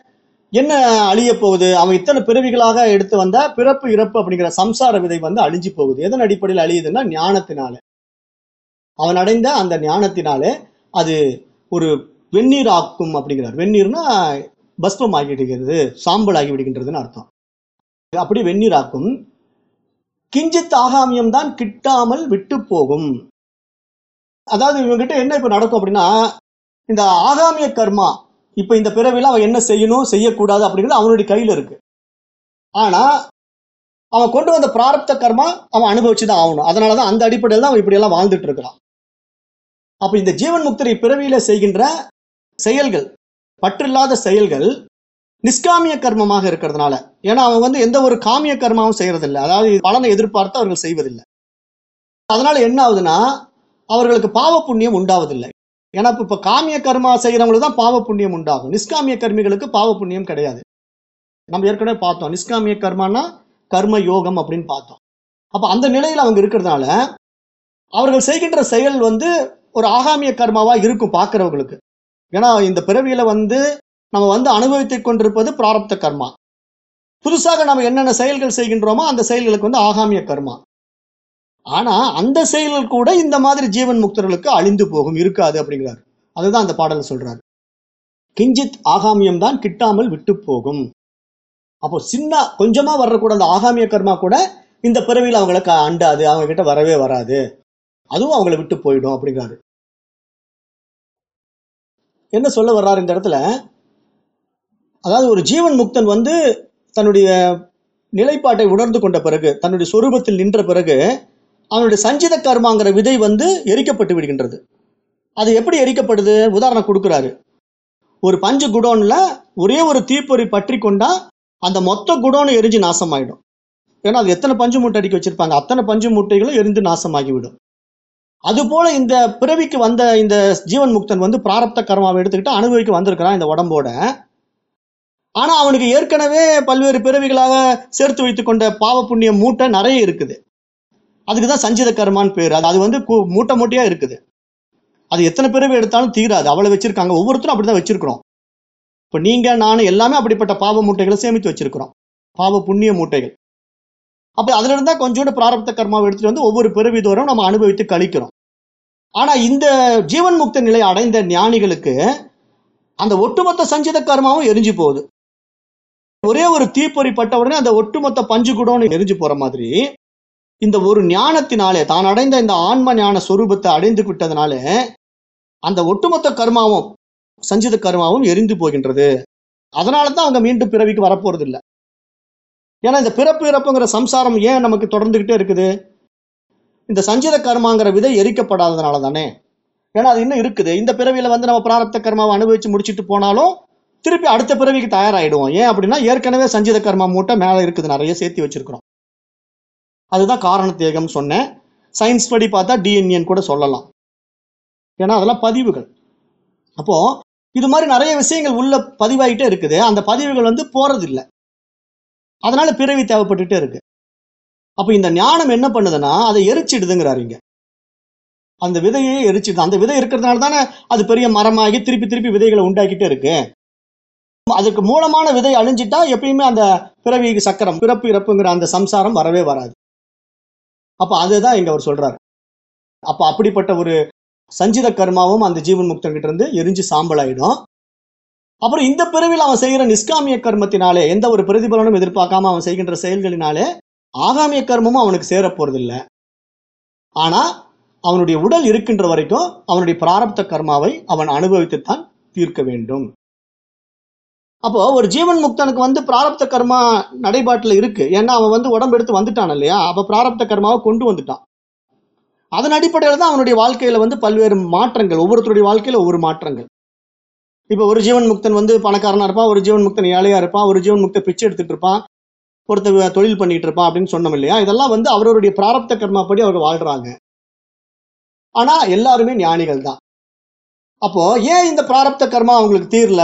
என்ன அழிய போகுது? அவன் இத்தனை பிறவிகளாக எடுத்து வந்த பிறப்பு இறப்பு அப்படிங்கிற சம்சார விதை வந்து அழிஞ்சு போகுது. எதன் அடிப்படையில் அழியுதுன்னா ஞானத்தினால. அவன் அடைந்த அந்த ஞானத்தினாலே அது ஒரு வெந்நீர் ஆக்கும் அப்படிங்கிறார். வெந்நீர்னா பஸ்பம் ஆகிவிடுகிறது சாம்பல் ஆகிவிடுகின்றதுன்னு அர்த்தம். அப்படி வெந்நீர் ஆக்கும். கிஞ்சித் ஆகாமியம் தான் கிட்டாமல் விட்டு போகும். அதாவது இவங்ககிட்ட என்ன இப்ப நடக்கும் அப்படின்னா இந்த ஆகாமிய கர்மா இப்ப இந்த பிறவியில அவன் என்ன செய்யணும் செய்யக்கூடாது அப்படிங்கிறது அவனுடைய கையில இருக்கு. ஆனா அவன் கொண்டு வந்த பிராரப்த கர்மா அவன் அனுபவிச்சுதான் ஆகணும். அதனாலதான் அந்த அடிப்படையில் தான் அவன் இப்படி எல்லாம் வாழ்ந்துட்டு இருக்கிறான். அப்ப இந்த ஜீவன் முக்தரை பிறவியில செய்கின்ற செயல்கள் பற்றில்லாத செயல்கள் நிஷ்காமிய கர்மமாக இருக்கிறதுனால. ஏன்னா அவன் வந்து எந்த ஒரு காமிய கர்மாவும் செய்யறதில்லை. அதாவது பலனை எதிர்பார்த்து அவர்கள் செய்வதில்லை. அதனால என்ன ஆகுதுன்னா அவர்களுக்கு பாவ புண்ணியம் உண்டாவதில்லை. ஏன்னா இப்ப- இப்ப காமிய கர்மா செய்கிறவங்களுக்கு தான் பாவ புண்ணியம் உண்டாகும். நிஷ்காமிய கர்மிகளுக்கு பாவ புண்ணியம் கிடையாது. நம்ம ஏற்கனவே பார்த்தோம். நிஷ்காமிய கர்மானா கர்ம யோகம் அப்படின்னு பார்த்தோம். அப்ப அந்த நிலையில் அவங்க இருக்கிறதுனால அவர்கள் செய்கின்ற செயல் வந்து ஒரு ஆகாமிய கர்மாவா இருக்கும் பார்க்கிறவங்களுக்கு. ஏன்னா இந்த பிறவியில வந்து நம்ம வந்து அனுபவித்துக் கொண்டிருப்பது பிராரப்த கர்மா. புதுசாக நம்ம என்னென்ன செயல்கள் செய்கின்றோமோ அந்த செயல்களுக்கு வந்து ஆகாமிய கர்மா. ஆனா அந்த செயல்கள் கூட இந்த மாதிரி ஜீவன் முக்தர்களுக்கு அழிந்து போகும் இருக்காது அப்படிங்கிறார். அதுதான் அந்த பாடல சொல்றாரு. கிஞ்சித் ஆகாமியம் தான் கிட்டாமல் விட்டு போகும். அப்போ சின்ன கொஞ்சமா வர்றக்கூட அந்த ஆகாமிய கர்மா கூட இந்த பிறவியில் அவங்களுக்கு அண்டாது அவங்க கிட்ட வரவே வராது. அதுவும் அவங்கள விட்டு போயிடும் அப்படிங்கிறாரு. என்ன சொல்ல வர்றாரு இந்த இடத்துல? அதாவது ஒரு ஜீவன் முக்தன் வந்து தன்னுடைய நிலைப்பாட்டை உணர்ந்து கொண்ட பிறகு தன்னுடைய சொரூபத்தில் நின்ற பிறகு அவனுடைய சஞ்சித கர்மாங்கிற விதை வந்து எரிக்கப்பட்டு விடுகின்றது. அது எப்படி எரிக்கப்படுது? உதாரணம் கொடுக்குறாரு. ஒரு பஞ்சு குடோனில் ஒரே ஒரு தீப்பொறி பற்றி கொண்டா அந்த மொத்த குடோனும் எரிஞ்சு நாசமாயிடும். ஏன்னா அது எத்தனை பஞ்சு மூட்டை அடிக்க வச்சிருப்பாங்க? அத்தனை பஞ்சு மூட்டைகளும் எரிந்து நாசமாகிவிடும். அதுபோல இந்த பிறவிக்கு வந்த இந்த ஜீவன் முக்தன் வந்து பிராரப்த கர்மாவை எடுத்துக்கிட்டு அனுபவிக்க வந்திருக்கிறான் இந்த உடம்போட. ஆனா அவனுக்கு ஏற்கனவே பல்வேறு பிறவிகளாக சேர்த்து வைத்துக்கொண்ட பாவ புண்ணிய மூட்டை நிறைய இருக்குது. அதுக்கு தான் சஞ்சித கர்மான்னு பேர். அது அது வந்து மூட்டை மூட்டையாக இருக்குது. அது எத்தனை பிறவி எடுத்தாலும் தீராது. அவ்வளவு வச்சிருக்காங்க. ஒவ்வொருத்தரும் அப்படிதான் வச்சிருக்கிறோம். இப்ப நீங்க நான் எல்லாமே அப்படிப்பட்ட பாவ மூட்டைகளை சேமித்து வச்சிருக்கிறோம். பாவ புண்ணிய மூட்டைகள். அப்போ அதுல இருந்தால் கொஞ்சோண்டு பிராரப்த கர்மாவை எடுத்துட்டு வந்து ஒவ்வொரு பிறவி தோறும் நம்ம அனுபவித்து கழிக்கிறோம். ஆனால் இந்த ஜீவன் முக்த நிலை அடைந்த ஞானிகளுக்கு அந்த ஒட்டுமொத்த சஞ்சித கர்மாவும் எரிஞ்சு போகுது. ஒரே ஒரு தீப்பொறி பட்ட உடனே அந்த ஒட்டுமொத்த பஞ்சு குடோன்னு எரிஞ்சு போற மாதிரி இந்த ஒரு ஞானத்தினாலே தான் அடைந்த இந்த ஆன்ம ஞான சொரூபத்தை அடைந்து விட்டதுனால அந்த ஒட்டுமொத்த கர்மாவும் சஞ்சித கர்மாவும் எரிந்து போகின்றது. அதனால தான் அவங்க மீண்டும் பிறவிக்கு வரப்போறது இல்லை ஏன்னா இந்த பிறப்பு இறப்புங்கிற சம்சாரம் ஏன் நமக்கு தொடர்ந்துகிட்டே இருக்குது? இந்த சஞ்சித கர்மாங்கிற விதை எரிக்கப்படாததுனால தானே. ஏன்னா அது இன்னும் இருக்குது. இந்த பிறவியில வந்து நம்ம பிராரப்த கர்மாவை அனுபவிச்சு முடிச்சிட்டு போனாலும் திருப்பி அடுத்த பிறவிக்கு தயாராகிடுவோம் ஏன் அப்படின்னா ஏற்கனவே சஞ்சித கர்மா மூட்டை மேலே இருக்குது. நிறைய சேர்த்து வச்சிருக்கிறோம். அதுதான் காரண தேகம் சொன்னேன். சயின்ஸ் படி பார்த்தா டிஎன்ஏன்னு கூட சொல்லலாம். ஏன்னா அதெல்லாம் பதிவுகள். அப்போ இது மாதிரி நிறைய விஷயங்கள் உள்ள பதிவாகிட்டே இருக்குது. அந்த பதிவுகள் வந்து போகிறதில்ல அதனால பிறவி தேவைப்பட்டுட்டே இருக்கு. அப்போ இந்த ஞானம் என்ன பண்ணுதுன்னா அதை எரிச்சிடுதுங்கிறாரு இங்க. அந்த விதையே எரிச்சிடுது. அந்த விதை இருக்கிறதுனால தானே அது பெரிய மரமாகி திருப்பி திருப்பி விதைகளை உண்டாக்கிட்டே இருக்கு. அதுக்கு மூலமான விதை அழிஞ்சிட்டா எப்பயுமே அந்த பிறவி சக்கரம் பிறப்பு இறப்புங்கிற அந்த சம்சாரம் வரவே வராது. அப்ப அதுதான் இங்க அவர் சொல்றாரு. அப்ப அப்படிப்பட்ட ஒரு சஞ்சித கர்மாவும் அந்த ஜீவன் முக்தன் கிட்ட இருந்து எரிஞ்சு சாம்பலாயிடும். அப்புறம் இந்த பிரிவில் அவன் செய்கிற நிஷ்காமிய கர்மத்தினாலே எந்த ஒரு பிரதிபலனும் எதிர்பார்க்காம அவன் செய்கின்ற செயல்களினாலே ஆகாமிய கர்மமும் அவனுக்கு சேர ஆனா அவனுடைய உடல் இருக்கின்ற வரைக்கும் அவனுடைய பிராரப்த கர்மாவை அவன் அனுபவித்துத்தான் தீர்க்க வேண்டும். அப்போ ஒரு ஜீவன் முக்தனுக்கு வந்து பிராரப்த கர்மா நடைபாட்டுல இருக்கு. ஏன்னா அவன் வந்து உடம்பு எடுத்து வந்துட்டான் இல்லையா? அப்ப பிராரப்த கர்மாவை கொண்டு வந்துட்டான். அதன் அடிப்படையில் தான் அவனுடைய வாழ்க்கையில வந்து பல்வேறு மாற்றங்கள். ஒவ்வொருத்தருடைய வாழ்க்கையில ஒவ்வொரு மாற்றங்கள். இப்ப ஒரு ஜீவன் முக்தன் வந்து பணக்காரனா இருப்பான் ஒரு ஜீவன் முக்தன் ஏழையா இருப்பான் ஒரு ஜீவன் முக்த பிச்சை எடுத்துட்டு இருப்பான் ஒருத்தர் தொழில் பண்ணிட்டு இருப்பான் அப்படின்னு சொன்னோம் இல்லையா? இதெல்லாம் வந்து அவருடைய பிராரப்த கர்மா படி அவங்க வாழ்றாங்க. ஆனா எல்லாருமே ஞானிகள் தான். அப்போ ஏன் இந்த பிராரப்த கர்மா அவங்களுக்கு தீரல?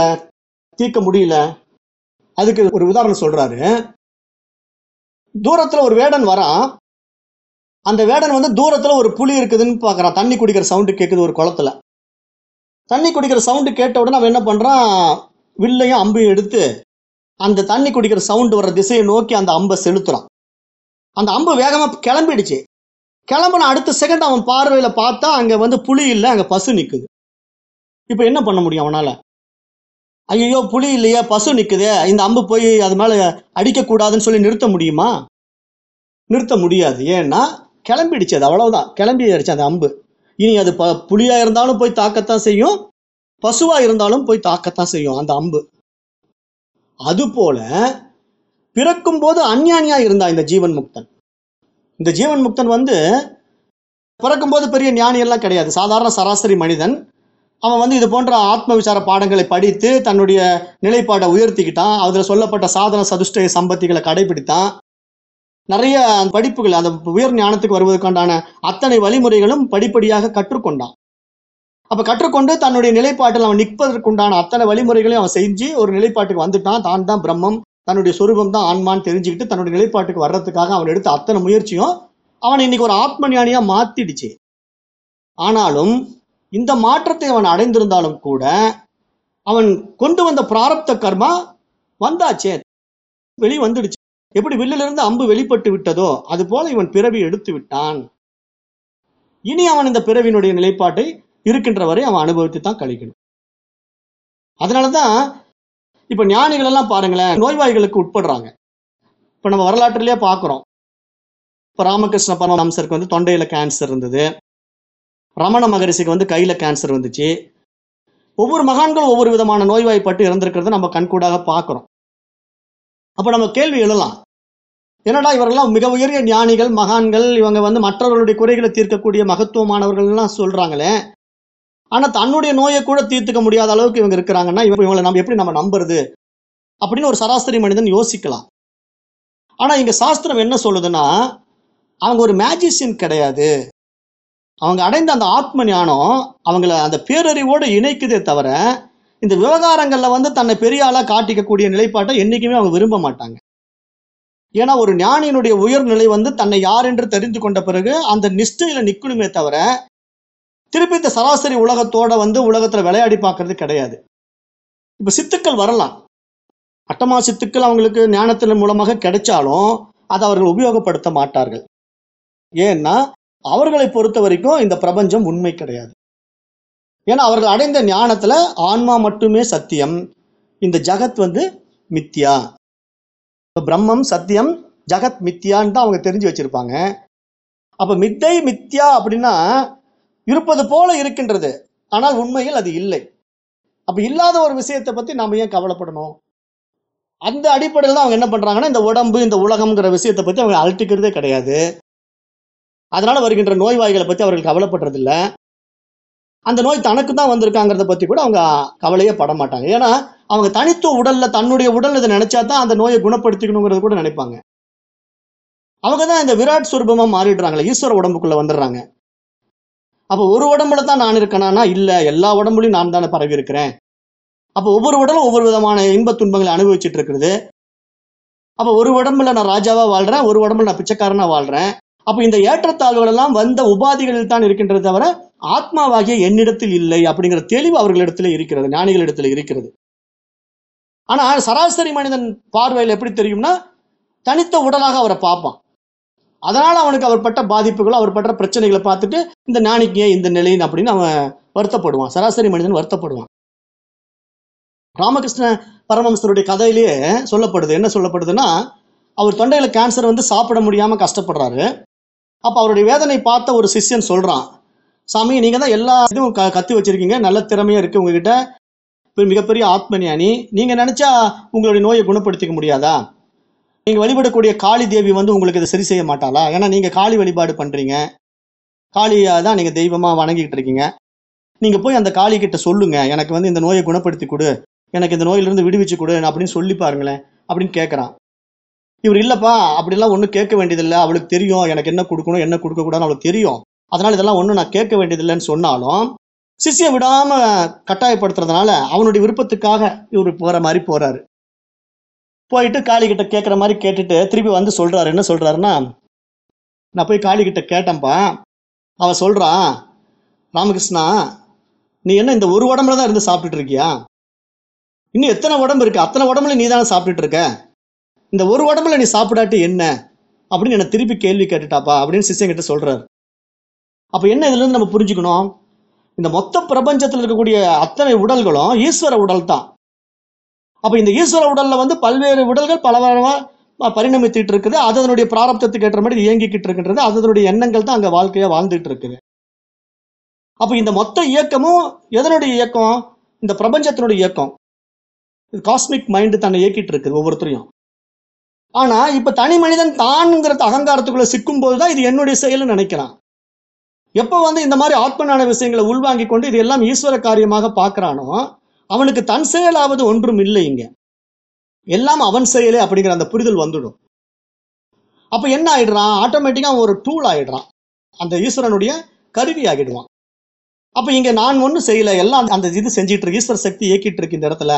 தீர்க்க முடியல. அதுக்கு ஒரு உதாரணம் சொல்றாரு. தூரத்துல ஒரு வேடன் வரான் அந்த வேடன் வந்து தூரத்துல ஒரு புலி இருக்குதுன்னு பாக்குறான் தண்ணி குடிக்கிற சவுண்டு கேட்குது ஒரு குளத்துல. தண்ணி குடிக்கிற சவுண்டு கேட்ட உடனே அவன் என்ன பண்றான்? வில்லையும் அம்பையும் எடுத்து அந்த தண்ணி குடிக்கிற சவுண்டு வர்ற திசையை நோக்கி அந்த அம்பை செலுத்துறான். அந்த அம்பு வேகமா கிளம்பிடுச்சு. கிளம்புன அடுத்த செகண்ட் அவன் பார்வையில பார்த்தா அங்க வந்து புலி இல்லை அங்க பசு நிக்குது. இப்ப என்ன பண்ண முடியும் அவனால? ஐயோ புலி இல்லையா பசு நிற்குதே இந்த அம்பு போய் அது மேலே அடிக்கக்கூடாதுன்னு சொல்லி நிறுத்த முடியுமா? நிறுத்த முடியாது. ஏன்னா கிளம்பிடுச்சு அது அவ்வளவுதான். கிளம்பி அடிச்சு அந்த அம்பு. இனி அது ப புளியாக இருந்தாலும் போய் தாக்கத்தான் செய்யும் பசுவாக இருந்தாலும் போய் தாக்கத்தான் செய்யும் அந்த அம்பு. அதுபோல பிறக்கும் போது அஞ்ஞானியா இருந்தா இந்த ஜீவன் முக்தன். இந்த ஜீவன் முக்தன் வந்து பிறக்கும்போது பெரிய ஞானி எல்லாம் கிடையாது. சாதாரண சராசரி மனிதன். அவன் வந்து இது போன்ற ஆத்ம விசார பாடங்களை படித்து தன்னுடைய நிலைப்பாட்டை உயர்த்திக்கிட்டான். அதுல சொல்லப்பட்ட சாதன சதுஷ்டய சம்பத்திகளை கடைபிடித்தான். நிறைய அந்த படிப்புகள் அந்த உயர் ஞானத்துக்கு வருவதற்கான அத்தனை வழிமுறைகளும் படிப்படியாக கற்றுக்கொண்டான். அப்ப கற்றுக்கொண்டு தன்னுடைய நிலைப்பாட்டில் அவன் நிற்பதற்குண்டான அத்தனை வழிமுறைகளையும் அவன் செஞ்சு ஒரு நிலைப்பாட்டுக்கு வந்துட்டான். தான் தான் பிரம்மம் தன்னுடைய சொரூபம் தான் ஆன்மான்னு தெரிஞ்சுக்கிட்டு தன்னுடைய நிலைப்பாட்டுக்கு வர்றதுக்காக அவன் எடுத்த அத்தனை முயற்சியும் அவன் இன்னைக்கு ஒரு ஆத்ம ஞானியா மாத்திடுச்சு. ஆனாலும் இந்த மாற்றத்தை அவன் அடைந்திருந்தாலும் கூட அவன் கொண்டு வந்த பிராரப்த கர்மா வந்தாச்சே. வெளி வந்துடுச்சு. எப்படி வில்லிலிருந்து அம்பு வெளிப்பட்டு விட்டதோ அது போல இவன் பிறவி எடுத்து விட்டான். இனி அவன் இந்த பிறவியினுடைய நிலைப்பாட்டை இருக்கின்ற வரை அவன் அனுபவித்து தான் கழிக்கணும். அதனாலதான் இப்ப ஞானிகள் எல்லாம் பாருங்களேன் நோய்வாய்களுக்கு உட்படுறாங்க. இப்ப நம்ம வரலாற்றுலயே பாக்குறோம். இப்ப ராமகிருஷ்ண பரமஹம்சருக்கு வந்து தொண்டையில கேன்சர் இருந்தது. ரமண மகரிஷிக்கு வந்து கையில் கேன்சர் வந்துச்சு. ஒவ்வொரு மகான்களும் ஒவ்வொரு விதமான நோய்வாய்ப்பட்டு இறந்திருக்கிறத நம்ம கண்கூடாக பார்க்குறோம். அப்போ நம்ம கேள்வி எழலாம். என்னடா இவரெல்லாம் மிக உயரிய ஞானிகள் மகான்கள் இவங்க வந்து மற்றவர்களுடைய குறைகளை தீர்க்கக்கூடிய மகத்துவமானவர்கள்லாம் சொல்கிறாங்களே ஆனால் தன்னுடைய நோயை கூட தீர்த்துக்க முடியாத அளவுக்கு இவங்க இருக்கிறாங்கன்னா இவங்க இவங்களை நம்ம எப்படி நம்ம நம்புறது? அப்படின்னு ஒரு சராசரி மனிதன் யோசிக்கலாம். ஆனால் இங்கே சாஸ்திரம் என்ன சொல்லுதுன்னா அவங்க ஒரு மேஜிஷியன் கிடையாது. அவங்க அடைந்த அந்த ஆத்ம ஞானம் அவங்கள அந்த பேரறிவோடு இணைக்குதே தவிர இந்த விவகாரங்களில் வந்து தன்னை பெரிய ஆளாக காட்டிக்கக்கூடிய நிலைப்பாட்டை என்றைக்குமே அவங்க விரும்ப மாட்டாங்க. ஏன்னா ஒரு ஞானியினுடைய உயர்நிலை வந்து தன்னை யார் என்று தெரிந்து கொண்ட பிறகு அந்த நிஷ்டையில் நிற்கணுமே தவிர திருப்பி இந்த சராசரி உலகத்தோட வந்து உலகத்துல விளையாடி பார்க்கறது கிடையாது. இப்போ சித்துக்கள் வரலாம். அட்டமா சித்துக்கள் அவங்களுக்கு ஞானத்தின் மூலமாக கிடைச்சாலும் அதை அவர்கள் உபயோகப்படுத்த மாட்டார்கள். ஏன்னா அவர்களை பொறுத்த வரைக்கும் இந்த பிரபஞ்சம் உண்மை கிடையாது. ஏன்னா அவர்கள் அடைந்த ஞானத்துல ஆன்மா மட்டுமே சத்தியம். இந்த ஜகத் வந்து மித்யா. பிரம்மம் சத்தியம் ஜகத் மித்யான்னு தான் அவங்க தெரிஞ்சு வச்சிருப்பாங்க. அப்ப மித்தை மித்யா அப்படின்னா இருப்பது போல இருக்கின்றது. ஆனால் உண்மையில் அது இல்லை. அப்ப இல்லாத ஒரு விஷயத்தை பத்தி நாம ஏன் கவலைப்படணும்? அந்த அடிப்படையில் தான் அவங்க என்ன பண்றாங்கன்னா இந்த உடம்பு இந்த உலகம்ங்கிற விஷயத்தை பத்தி அவங்க அழட்டிக்கிறதே கிடையாது. அதனால வருகின்ற நோய்வாய்களை பத்தி அவர்கள் கவலைப்படுறதில்ல. அந்த நோய் தனக்கு தான் வந்திருக்காங்கிறத பத்தி கூட அவங்க கவலையே பட மாட்டாங்க. ஏன்னா அவங்க தனித்துவ உடல்ல தன்னுடைய உடல் இதை நினைச்சா தான் அந்த நோயை குணப்படுத்திக்கணுங்கிறது கூட நினைப்பாங்க. அவங்க தான் இந்த விராட் சுரூபமா மாறிடுறாங்களே ஈஸ்வர உடம்புக்குள்ள வந்துடுறாங்க. அப்ப ஒரு உடம்புல தான் நான் இருக்கேனா இல்ல எல்லா உடம்புலையும் நான் தானே பரவி இருக்கிறேன். அப்ப ஒவ்வொரு உடலும் ஒவ்வொரு விதமான இன்ப துன்பங்களை அனுபவிச்சுட்டு இருக்குது. அப்ப ஒரு உடம்புல நான் ராஜாவா வாழ்றேன் ஒரு உடம்புல நான் பிச்சைக்காரனா வாழ்றேன். அப்ப இந்த ஏற்றத்தாழ்வுகள் எல்லாம் வந்த உபாதிகளில் தான் இருக்கின்றது தவிர ஆத்மாவாகிய என்னிடத்தில் இல்லை அப்படிங்கிற தெளிவு அவர்களிடத்தில் இருக்கிறது ஞானிகளிடத்தில் இருக்கிறது. ஆனா சராசரி மனிதன் பார்வையில் எப்படி தெரியும்னா தனித்த உடலாக அவரை பார்ப்பான். அதனால அவனுக்கு அவர் பட்ட பாதிப்புகளோ அவர் பட்ட பிரச்சனைகளை பார்த்துட்டு இந்த ஞானிக்கு ஏன் இந்த நிலையின் அப்படின்னு அவன் வருத்தப்படுவான். சராசரி மனிதன் வருத்தப்படுவான். ராமகிருஷ்ண பரமஹம்சருடைய கதையிலேயே சொல்லப்படுது. என்ன சொல்லப்படுதுன்னா அவர் தொண்டையில கேன்சர் வந்து சாப்பிட முடியாம கஷ்டப்படுறாரு. அப்போ அவருடைய வேதனை பார்த்த ஒரு சிஷ்யன் சொல்கிறான் சாமி நீங்கள் தான் எல்லா இதுவும் க- கத்தி வச்சிருக்கீங்க நல்ல திறமையாக இருக்குது உங்ககிட்ட. மிகப்பெரிய ஆத்ம ஞானி நினச்சா உங்களுடைய நோயை குணப்படுத்திக்க முடியாதா? நீங்கள் வழிபடக்கூடிய காளி தேவி வந்து உங்களுக்கு இதை சரி செய்ய மாட்டாளா? ஏன்னா நீங்கள் காளி வழிபாடு பண்ணுறீங்க காளியாக தான் நீங்கள் தெய்வமாக வணங்கிக்கிட்டு இருக்கீங்க. நீங்கள் போய் அந்த காளி கிட்ட சொல்லுங்கள் எனக்கு வந்து இந்த நோயை குணப்படுத்தி கொடு எனக்கு இந்த நோயிலிருந்து விடுவிச்சு கொடு அப்படின்னு சொல்லி பாருங்களேன் அப்படின்னு கேட்குறான் இவர் இல்லப்பா அப்படிலாம் ஒன்றும் கேட்க வேண்டியதில்லை. அவளுக்கு தெரியும் எனக்கு என்ன கொடுக்கணும் என்ன கொடுக்கக்கூடாதுன்னு அவளுக்கு தெரியும். அதனால இதெல்லாம் ஒன்றும் நான் கேட்க வேண்டியதில்லைன்னு சொன்னாலும் சிஷியை விடாம கட்டாயப்படுத்துறதுனால அவனுடைய விருப்பத்துக்காக இவர் போற மாதிரி போறாரு. போயிட்டு காளிகிட்ட கேட்குற மாதிரி கேட்டுட்டு திருப்பி வந்து சொல்றாரு. என்ன சொல்றாருன்னா நான் போய் காளிகிட்ட கேட்டேன்ப்பா. அவன் சொல்றான் ராமகிருஷ்ணா நீ என்ன இந்த ஒரு உடம்புல தான் இருந்து சாப்பிட்டுட்டு இருக்கியா? இன்னும் எத்தனை உடம்பு இருக்கு? அத்தனை உடம்புல நீ தானே சாப்பிட்டுட்டு இருக்க? இந்த ஒரு உடம்புல நீ சாப்பிடாட்டி என்ன? அப்படின்னு என்ன திருப்பி கேள்வி கேட்டுட்டாப்பா அப்படின்னு சிஷ்யன் கிட்ட சொல்றாரு. அப்ப என்ன இதுல இருந்து நம்ம புரிஞ்சுக்கணும்? இந்த மொத்த பிரபஞ்சத்தில் இருக்கக்கூடிய அத்தனை உடல்களும் ஈஸ்வர உடல் தான். அப்ப இந்த ஈஸ்வர உடல்ல வந்து பல்வேறு உடல்கள் பலவாரமா பரிணமித்திட்டு இருக்குது. அது அதனுடைய பிராரப்தத்துக்கு ஏற்ற மாதிரி இயங்கிக்கிட்டு இருக்கின்றது. அது அதனுடைய எண்ணங்கள் தான் அங்கே வாழ்க்கையா வாழ்ந்துட்டு இருக்குது. அப்ப இந்த மொத்த இயக்கமும் எதனுடைய இயக்கம்? இந்த பிரபஞ்சத்தினுடைய இயக்கம். காஸ்மிக் மைண்டு தன்னை இயக்கிட்டு இருக்குது ஒவ்வொருத்தரையும். ஆனா இப்ப தனி மனிதன் தான்ங்கிற அகங்காரத்துக்குள்ள சிக்கும் போதுதான் இது என்னுடைய செயல்னு நினைக்கிறான். எப்ப வந்து இந்த மாதிரி ஆத்மனான விஷயங்களை உள்வாங்கி கொண்டு இது எல்லாம் ஈஸ்வர காரியமாக பார்க்கறானோ அவனுக்கு தன் செயலாவது ஒன்றும் இல்லை இங்க. எல்லாம் அவன் செயலே அப்படிங்கிற அந்த புரிதல் வந்துடும். அப்ப என்ன ஆயிடுறான்? ஆட்டோமேட்டிக்கா ஒரு டூல் ஆயிடுறான். அந்த ஈஸ்வரனுடைய கருவி ஆகிடுவான். அப்ப இங்க நான் ஒன்றும் செய்யல. எல்லாம் அந்த இது செஞ்சிட்டு இருக்கு. ஈஸ்வர சக்தி இயக்கிட்டு இருக்கு இந்த இடத்துல.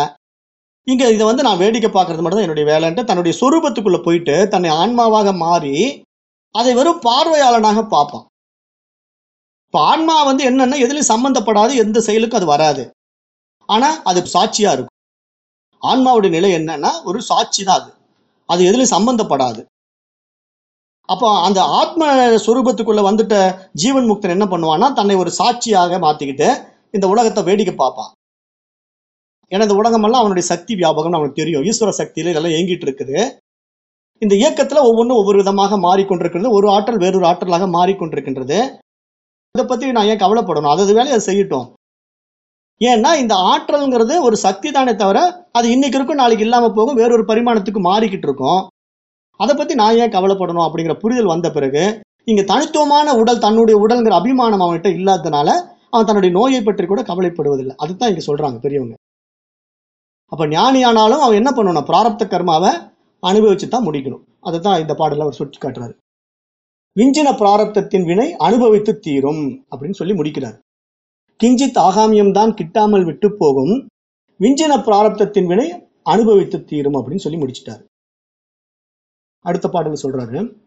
இங்க இதை வந்து நான் வேடிக்கை பார்க்கறது மட்டும் தான் என்னுடைய வேலைன்ட்டு தன்னுடைய சொரூபத்துக்குள்ள போயிட்டு தன்னை ஆன்மாவாக மாறி அதை வெறும் பார்வையாளனாக பார்ப்பான். இப்போ ஆன்மா வந்து என்னன்னா எதுலையும் சம்மந்தப்படாது எந்த செயலுக்கும் அது வராது. ஆனா அது சாட்சியா இருக்கும். ஆன்மாவுடைய நிலை என்னன்னா ஒரு சாட்சி தான் அது. அது எதுலையும் சம்மந்தப்படாது அப்போ அந்த ஆத்ம சுரூபத்துக்குள்ள வந்துட்ட ஜீவன் முக்தன் என்ன பண்ணுவான்னா தன்னை ஒரு சாட்சியாக மாத்திக்கிட்டு இந்த உலகத்தை வேடிக்கை பார்ப்பான். ஏன்னா இந்த உலகமெல்லாம் அவனுடைய சக்தி வியாபகம்னு அவனுக்கு தெரியும். ஈஸ்வர சக்தியில இதெல்லாம் இயங்கிட்டு இருக்குது. இந்த இயக்கத்துல ஒவ்வொன்றும் ஒவ்வொரு விதமாக மாறிக்கொண்டிருக்கிறது. ஒரு ஆற்றல் வேறொரு ஆற்றலாக மாறிக்கொண்டிருக்கின்றது. இதை பத்தி நான் ஏன் கவலைப்படணும்? அதது வேலையை செய்யட்டும். ஏன்னா இந்த ஆற்றல்ங்கிறது ஒரு சக்தி தானே தவிர அது இன்னைக்கு இருக்கும் நாளைக்கு இல்லாம போகும் வேறொரு பரிமாணத்துக்கு மாறிக்கிட்டு இருக்கும். அதை பத்தி நான் ஏன் கவலைப்படணும் அப்படிங்கிற புரிதல் வந்த பிறகு இங்க தனித்துவமான உடல் தன்னுடைய உடல்ங்கிற அபிமானம் அவன்கிட்ட இல்லாததுனால அவன் தன்னுடைய நோயை பற்றி கூட கவலைப்படுவதில்லை. அதுதான் இங்க சொல்றாங்க பெரியவங்க. அப்ப ஞானியானாலும் அவன் என்ன பண்ணணும்? பிராரப்த கர்மாவை அனுபவிச்சு தான் முடிக்கணும். அதுதான் இந்த பாடல அவர் சுட்டி காட்டுறாரு. விஞ்சின பிராரப்தத்தின் வினை அனுபவித்து தீரும் அப்படின்னு சொல்லி முடிக்கிறார். கிஞ்சித் ஆகாமியம் தான் கிட்டாமல் விட்டு போகும். விஞ்சின பிராரப்தத்தின் வினை அனுபவித்து தீரும் அப்படின்னு சொல்லி முடிச்சிட்டாரு. அடுத்த பாடல் சொல்றாரு.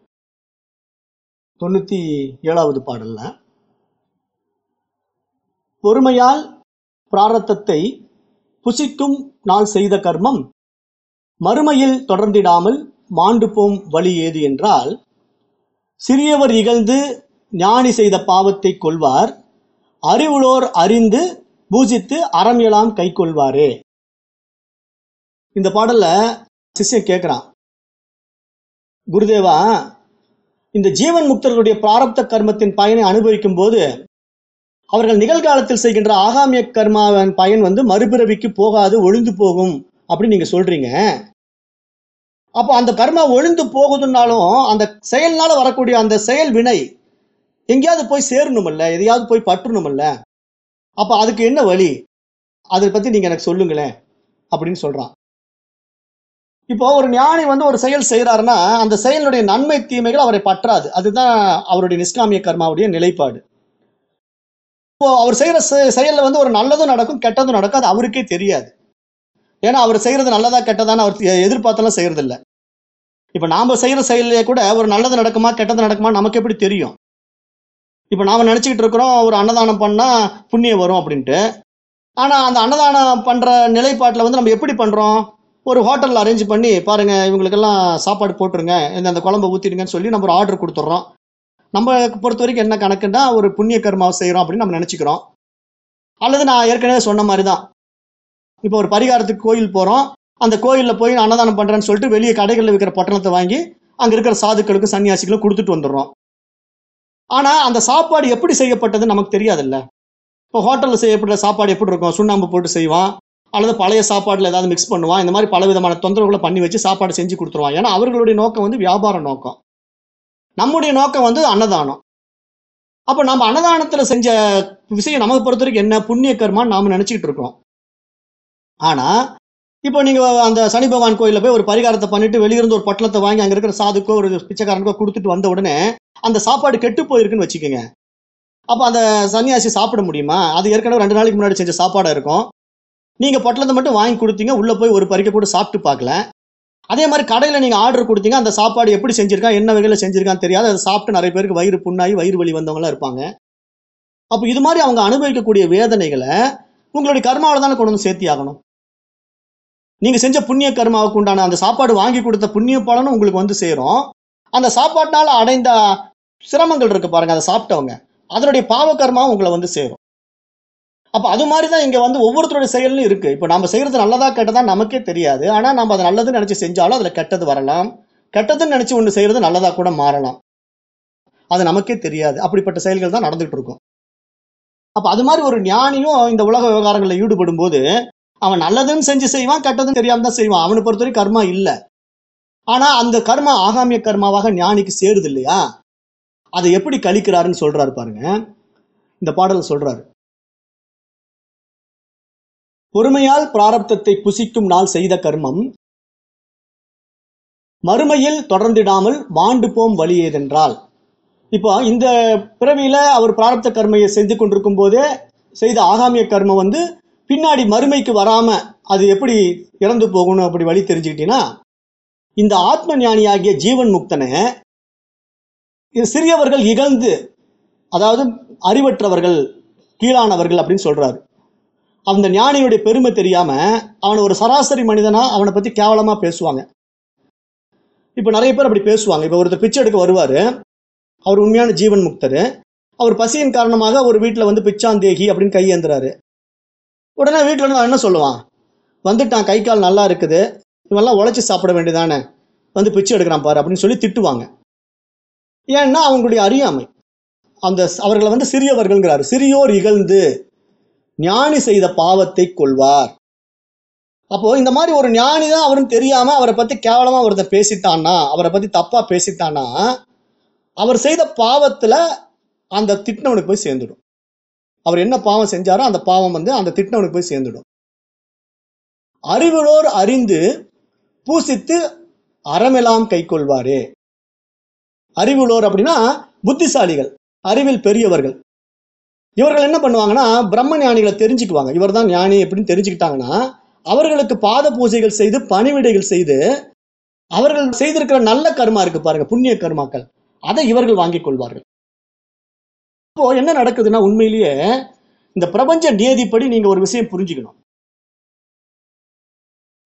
தொண்ணூத்தி ஏழாவது பாடல்ல பொறுமையால் பிராரத்தத்தை புசிக்கும் நாள் செய்த கர்மம் மறுமையில் தொடர்ந்திடாமல் மாண்டு போம் வழி ஏது என்றால் சிறியவர் இகழ்ந்து ஞானி செய்த பாவத்தை கொள்வார் அறிவுளோர் அறிந்து பூஜித்து அறம் எல்லாம் கை கொள்வாரே. இந்த பாடல்ல சிஷ்யன் கேட்கிறான் குருதேவா இந்த ஜீவன் முக்தர்களுடைய பிராரப்த கர்மத்தின் பயனை அனுபவிக்கும் போது அவர்கள் நிகழ்காலத்தில் செய்கின்ற ஆகாமிய கர்மாவின் பயன் வந்து மறுபிறவிக்கு போகாது ஒழுந்து போகும் அப்படின்னு நீங்க சொல்றீங்க. அப்போ அந்த கர்மா ஒழுந்து போகுதுன்னாலும் அந்த செயல்னால வரக்கூடிய அந்த செயல் வினை எங்கேயாவது போய் சேரணுமில்ல எதையாவது போய் பற்றணுமில்ல. அப்போ அதுக்கு என்ன வழி? அதை பற்றி நீங்கள் எனக்கு சொல்லுங்களேன் அப்படின்னு சொல்கிறான் இப்போ ஒரு ஞானி வந்து ஒரு செயல் செய்கிறாருன்னா அந்த செயலுடைய நன்மை தீமைகள் அவரை பற்றாது. அதுதான் அவருடைய நிஷ்காமிய கர்மாவுடைய நிலைப்பாடு. இப்போ அவர் செய்யற செ- செயல்ல வந்து ஒரு நல்லதும் நடக்கும் கெட்டதும் நடக்கும் அது அவருக்கே தெரியாது. ஏன்னா அவர் செய்யறது நல்லதா கெட்டதான்னு அவர் எதிர்பார்த்தெல்லாம் செய்யறது இப்போ இப்ப நாம செய்யற கூட ஒரு நல்லது நடக்குமா கெட்டது நடக்குமா நமக்கு எப்படி தெரியும்? இப்போ நாம நினச்சிக்கிட்டு இருக்கிறோம் ஒரு அன்னதானம் பண்ணா புண்ணியம் வரும் அப்படின்ட்டு. ஆனால் அந்த அன்னதானம் பண்ணுற நிலைப்பாட்டில் வந்து நம்ம எப்படி பண்ணுறோம் ஒரு ஹோட்டலில் அரேஞ்ச் பண்ணி பாருங்கள் இவங்களுக்கெல்லாம் சாப்பாடு போட்டுருங்க இந்த அந்த குழம்பை ஊற்றிடுங்கன்னு சொல்லி நம்ம ஒரு ஆர்டர் கொடுத்துட்றோம். நம்ம பொறுத்த வரைக்கும் என்ன கணக்குன்னா ஒரு புண்ணிய கர்மாவை செய்கிறோம் அப்படின்னு நம்ம நினச்சிக்கிறோம். அல்லது நான் ஏற்கனவே சொன்ன மாதிரி தான் இப்போ ஒரு பரிகாரத்துக்கு கோயில் போகிறோம் அந்த கோயிலில் போய் நான் அன்னதானம் பண்ணுறேன்னு சொல்லிட்டு வெளியே கடைகளில் விற்கிற பட்டணத்தை வாங்கி அங்கே இருக்கிற சாதுக்களுக்கும் சன்னியாசிகளுக்கும் கொடுத்துட்டு வந்துடுறோம். ஆனால் அந்த சாப்பாடு எப்படி செய்யப்பட்டதுன்னு நமக்கு தெரியாதுல்ல. இப்போ ஹோட்டலில் செய்யப்பட்ட சாப்பாடு எப்படி இருக்கும்? சுண்ணாம்பு போட்டு செய்வான். அல்லது பழைய சாப்பாட்டில் ஏதாவது மிக்ஸ் பண்ணுவான். இந்த மாதிரி பல விதமான தொந்தரவுகளை பண்ணி வச்சு சாப்பாடு செஞ்சு கொடுத்துருவான். ஏன்னா அவர்களுடைய நோக்கம் வந்து வியாபார நோக்கம். நம்முடைய நோக்கம் வந்து அன்னதானம். அப்ப நம்ம அன்னதானத்துல செஞ்ச விஷயம் நமக்கு பொறுத்த வரைக்கும் என்ன? புண்ணிய கர்மான்னு நாம நினைச்சுக்கிட்டு இருக்கோம் ஆனா இப்போ நீங்க அந்த சனி பகவான் கோயில்ல போய் ஒரு பரிகாரத்தை பண்ணிட்டு வெளியிருந்து ஒரு பட்டலத்தை வாங்கி அங்க இருக்கிற சாதுக்கோ ஒரு பிச்சைக்காரனுக்கோ கொடுத்துட்டு வந்த உடனே அந்த சாப்பாடு கெட்டு போயிருக்குன்னு வச்சுக்கோங்க. அப்ப அந்த சன்னியாசி சாப்பிட முடியுமா? அது ஏற்கனவே ரெண்டு நாளைக்கு முன்னாடி செஞ்ச சாப்பாடா இருக்கும். நீங்க பொட்டலத்தை மட்டும் வாங்கி கொடுத்தீங்க உள்ள போய் ஒரு பறிக்க கூட சாப்பிட்டு பார்க்கல. அதே மாதிரி கடையில நீங்க ஆர்டர் கொடுத்தீங்க அந்த சாப்பாடு எப்படி செஞ்சுருக்கான் என்ன வகையில் செஞ்சுருக்கான்னு தெரியாது. அதை சாப்பிட்டு நிறைய பேருக்கு வயிறு புண்ணாகி வயிறு வலி வந்தவங்களாம் இருப்பாங்க. அப்போ இது மாதிரி அவங்க அனுபவிக்கக்கூடிய வேதனைகளை உங்களுடைய கர்மாவில் தானே கொண்டு வந்து சேர்த்தி ஆகணும். நீங்கள் செஞ்ச புண்ணிய கர்மாவுக்கு உண்டான அந்த சாப்பாடு வாங்கி கொடுத்த புண்ணிய பலனும் உங்களுக்கு வந்து சேரும். அந்த சாப்பாட்டினால் அடைந்த சிரமங்கள் இருக்கு பாருங்க அதை சாப்பிட்டவங்க. அதனுடைய பாவ கர்மாவும் உங்களை வந்து சேரும். அப்போ அது மாதிரி தான் இங்கே வந்து ஒவ்வொருத்தருடைய செயலும் இருக்குது இப்போ நம்ம செய்கிறது நல்லதா கெட்டதா நமக்கே தெரியாது. ஆனால் நம்ம அதை நல்லதுன்னு நினச்சி செஞ்சாலும் அதில் கெட்டது வரலாம். கெட்டதுன்னு நினச்சி ஒன்று செய்கிறது நல்லதாக கூட மாறலாம். அது நமக்கே தெரியாது. அப்படிப்பட்ட செயல்கள் தான் நடந்துகிட்டு இருக்கும். அப்போ அது மாதிரி ஒரு ஞானியும் இந்த உலக விவகாரங்களில் ஈடுபடும் போது அவன் நல்லதுன்னு செஞ்சு செய்வான் கெட்டதுன்னு தெரியாமல் தான் செய்வான். அவனை பொறுத்தவரை கர்மா இல்லை. ஆனால் அந்த கர்மா ஆகாமிய கர்மாவாக ஞானிக்கு சேருது இல்லையா? அதை எப்படி கழிக்கிறாருன்னு சொல்கிறாரு பாருங்க. இந்த பாடலில் சொல்கிறாரு பொறுமையால் பிராரப்தத்தை புசிக்கும் நாள் செய்த கர்மம் மறுமையில் தொடர்ந்திடாமல் வாண்டு போம் வழி ஏதென்றால். இப்போ இந்த பிறவியில அவர் பிராரப்த கர்மையை செஞ்சு கொண்டிருக்கும் போதே செய்த ஆகாமிய கர்மம் வந்து பின்னாடி மறுமைக்கு வராம அது எப்படி இறந்து போகணும் அப்படி வழி தெரிஞ்சுக்கிட்டீங்கன்னா இந்த ஆத்ம ஞானியாகிய ஜீவன் முக்தனை இது சிறியவர்கள் இகழ்ந்து அதாவது அறிவற்றவர்கள் கீழானவர்கள் அப்படின்னு சொல்றாரு. அந்த ஞானியுடைய பெருமை தெரியாம அவனை ஒரு சராசரி மனிதனா அவனை பத்தி கேவலமா பேசுவாங்க. இப்ப நிறைய பேர் அப்படி பேசுவாங்க. இப்ப ஒருத்தர் பிச்சை எடுக்க வருவாரு. அவர் உண்மையான ஜீவன் முக்தர். அவர் பசியின் காரணமாக ஒரு வீட்டில் வந்து பிச்சாந்தேகி அப்படின்னு கையேந்துறாரு உடனே வீட்டில் வந்து அவன் என்ன சொல்லுவான்? வந்துட்டான். கை கால் நல்லா இருக்குது. இவெல்லாம் உழைச்சி சாப்பிட வேண்டியதானே? வந்து பிச்சை எடுக்கிறான் பாரு அப்படின்னு சொல்லி திட்டுவாங்க. ஏன்னா அவங்களுடைய அறியாமை. அந்த அவர்களை வந்து சிறியவர்கள்ங்கிறாரு. சிறியோர் இகழ்ந்து ஞானி செய்த பாவத்தை கொள்வார். அப்போ இந்த மாதிரி ஒரு ஞானி தான் அவரும் தெரியாம அவரை பத்தி கேவலமா ஒருத்தர் பேசிட்டான்னா அவரை பத்தி தப்பா பேசிட்டான்னா அவர் செய்த பாவத்துல அந்த திட்டினவனுக்கு போய் சேர்ந்துடும். அவர் என்ன பாவம் செஞ்சாரோ அந்த பாவம் வந்து அந்த திட்டினவனுக்கு போய் சேர்ந்துடும். அறிவுளோர் அறிந்து பூசித்து அறமெல்லாம் கை கொள்வாரே. அறிவுளோர் அப்படின்னா புத்திசாலிகள் அறிவில் பெரியவர்கள். இவர்கள் என்ன பண்ணுவாங்கன்னா பிரம்ம ஞானிகளை தெரிஞ்சுக்குவாங்க. இவர் தான் ஞானி அப்படின்னு தெரிஞ்சுக்கிட்டாங்கன்னா அவர்களுக்கு பாத பூஜைகள் செய்து பணிவிடைகள் செய்து அவர்கள் செய்திருக்கிற நல்ல கர்மா இருக்கு பாருங்க புண்ணிய கர்மாக்கள். அதை இவர்கள் வாங்கிக் கொள்வார்கள். இப்போ என்ன நடக்குதுன்னா உண்மையிலேயே இந்த பிரபஞ்ச நியதிப்படி நீங்க ஒரு விஷயம் புரிஞ்சுக்கணும்.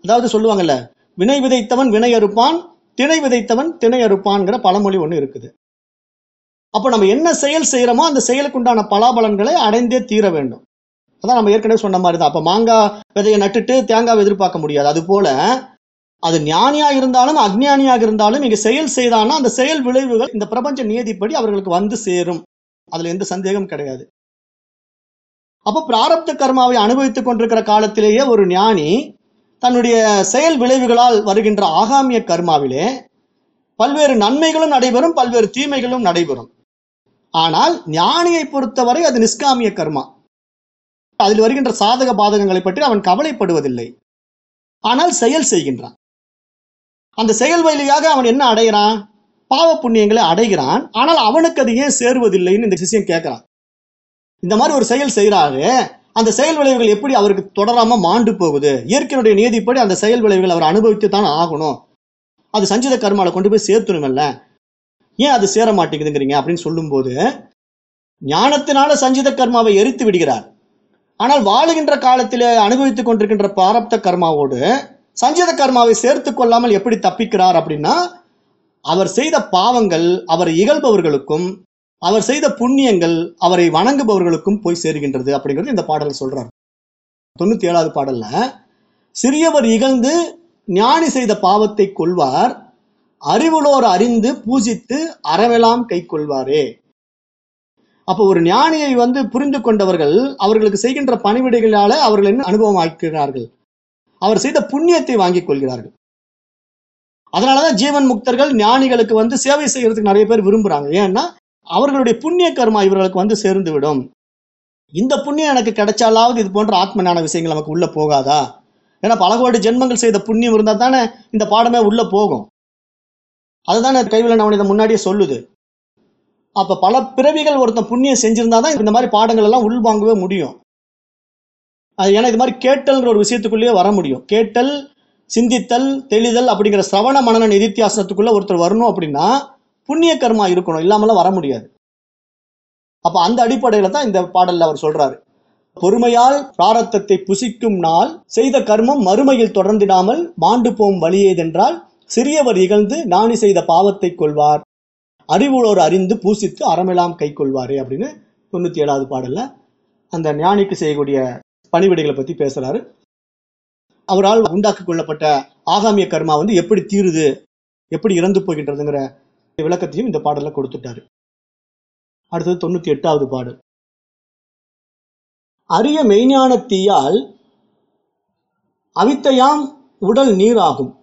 அதாவது சொல்லுவாங்கல்ல வினை விதைத்தவன் வினை அறுப்பான் திணை விதைத்தவன் திணை அறுப்பான்ங்கிற பழமொழி ஒண்ணு இருக்குது. அப்போ நம்ம என்ன செயல் செய்கிறோமோ அந்த செயலுக்கு உண்டான பலாபலன்களை அடைந்தே தீர வேண்டும். அதான் நம்ம ஏற்கனவே சொன்ன மாதிரி தான் அப்போ மாங்காய் விதையை நட்டுட்டு தேங்காய் எதிர்பார்க்க முடியாது. அது போல அது ஞானியாக இருந்தாலும் அஜ்ஞானியாக இருந்தாலும் இங்க செயல் செய்தான்னா அந்த செயல் விளைவுகள் இந்த பிரபஞ்ச நியதிப்படி அவர்களுக்கு வந்து சேரும். அதுல எந்த சந்தேகம் கிடையாது. அப்போ பிராரப்த கர்மாவை அனுபவித்துக் கொண்டிருக்கிற காலத்திலேயே ஒரு ஞானி தன்னுடைய செயல் விளைவுகளால் வருகின்ற ஆகாமிய கர்மாவிலே பல்வேறு நன்மைகளும் நடைபெறும் பல்வேறு தீமைகளும் நடைபெறும். ஆனால் ஞானியை பொறுத்தவரை அது நிஷ்காமிய கர்மா. அதில் வருகின்ற சாதக பாதகங்களை பற்றி அவன் கவலைப்படுவதில்லை. ஆனால் செயல் செய்கின்றான். அந்த செயல் வழியாக அவன் என்ன அடைகிறான்? பாவ புண்ணியங்களை அடைகிறான். ஆனால் அவனுக்கு அது ஏன் சேருவதில்லைன்னு இந்த சிஷியம் கேட்கிறான். இந்த மாதிரி ஒரு செயல் செய்கிறாரு அந்த செயல் விளைவுகள் எப்படி அவருக்கு தொடராம மாண்டு போகுது? இயற்கையினுடைய நீதிப்படி அந்த செயல் விளைவுகள் அவர் அனுபவித்து தான் ஆகணும். அது சஞ்சித கர்மாவில் கொண்டு போய் சேர்த்துணுமில்ல? ஏன் அது சேர மாட்டேங்குதுங்கிறீங்க? அப்படின்னு சொல்லும்போது ஞானத்தினால சஞ்சித கர்மாவை எரித்து விடுகிறார். ஆனால் வாழுகின்ற காலத்திலே அனுபவித்துக் கொண்டிருக்கின்ற பிராரப்த கர்மாவோடு சஞ்சித கர்மாவை சேர்த்து கொள்ளாமல் எப்படி தப்பிக்கிறார் அப்படின்னா அவர் செய்த பாவங்கள் அவரை இகழ்பவர்களுக்கும் அவர் செய்த புண்ணியங்கள் அவரை வணங்குபவர்களுக்கும் போய் சேருகின்றது அப்படிங்கிறது இந்த பாடல் சொல்றார். தொண்ணூத்தி ஏழாவது பாடல்ல சிறியவர் இகழ்ந்து ஞானி செய்த பாவத்தை கொள்வார் அறிவுளோர் அறிந்து பூஜித்து அறவெல்லாம் கை கொள்வாரே அப்போ ஒரு ஞானியை வந்து புரிந்து கொண்டவர்கள் அவர்களுக்கு செய்கின்ற பணிவிடைகளால அவர்கள் என்ன அனுபவம் ஆக்கிறார்கள் அவர் செய்த புண்ணியத்தை வாங்கிக் கொள்கிறார்கள். அதனாலதான் ஜீவன் முக்தர்கள் ஞானிகளுக்கு வந்து சேவை செய்யறதுக்கு நிறைய பேர் விரும்புறாங்க. ஏன்னா அவர்களுடைய புண்ணிய கர்மா இவர்களுக்கு வந்து சேர்ந்து விடும். இந்த புண்ணியம் எனக்கு கிடைச்சாலாவது இது போன்ற ஆத்ம விஷயங்கள் நமக்கு உள்ள போகாதா? ஏன்னா பல கோடி ஜென்மங்கள் செய்த புண்ணியம் இருந்தா தானே இந்த பாடமே உள்ள போகும். அதுதானே கைவில நவனிதம் முன்னாடியே சொல்லுது. அப்போ பல பிறவிகள் ஒருத்தன் புண்ணியம் செஞ்சிருந்தா தான் இந்த மாதிரி பாடங்கள் எல்லாம் உள்வாங்கவே முடியும். அது ஏன்னா இது மாதிரி கேட்டல்ங்கிற ஒரு விஷயத்துக்குள்ளேயே வர முடியும். கேட்டல் சிந்தித்தல் தெளிதல் அப்படிங்கிற சிரவண மனநன் நிதித்தியாசனத்துக்குள்ளே ஒருத்தர் வரணும் அப்படின்னா புண்ணிய கர்மா இருக்கணும். இல்லாமலாம் வர முடியாது. அப்ப அந்த அடிப்படையில தான் இந்த பாடல்ல அவர் சொல்றாரு. பொறுமையால் பிராரத்தத்தை புசிக்கும் நாள் செய்த கர்மம் மறுமையில் தொடர்ந்திடாமல் மாண்டு போம் வழியேதென்றால் சிறியவர் இகழ்ந்து நாணி செய்த பாவத்தை கொள்வார். அறிவுளோர் அறிந்து பூசித்து அறமெல்லாம் கை கொள்வாரே அப்படின்னு தொண்ணூத்தி ஏழாவது பாடல்ல அந்த ஞானிக்கு செய்யக்கூடிய பணிவிடைகளை பத்தி பேசுறாரு. அவரால் உண்டாக்கி கொள்ளப்பட்ட ஆகாமிய கர்மா வந்து எப்படி தீருது எப்படி இறந்து போகின்றதுங்கிற விளக்கத்தையும் இந்த பாடலில் கொடுத்துட்டாரு. அடுத்தது தொண்ணூத்தி எட்டாவது பாடல். அரிய மெய்ஞானத்தீயால் அவித்தையாம் உடல் நீராகும்.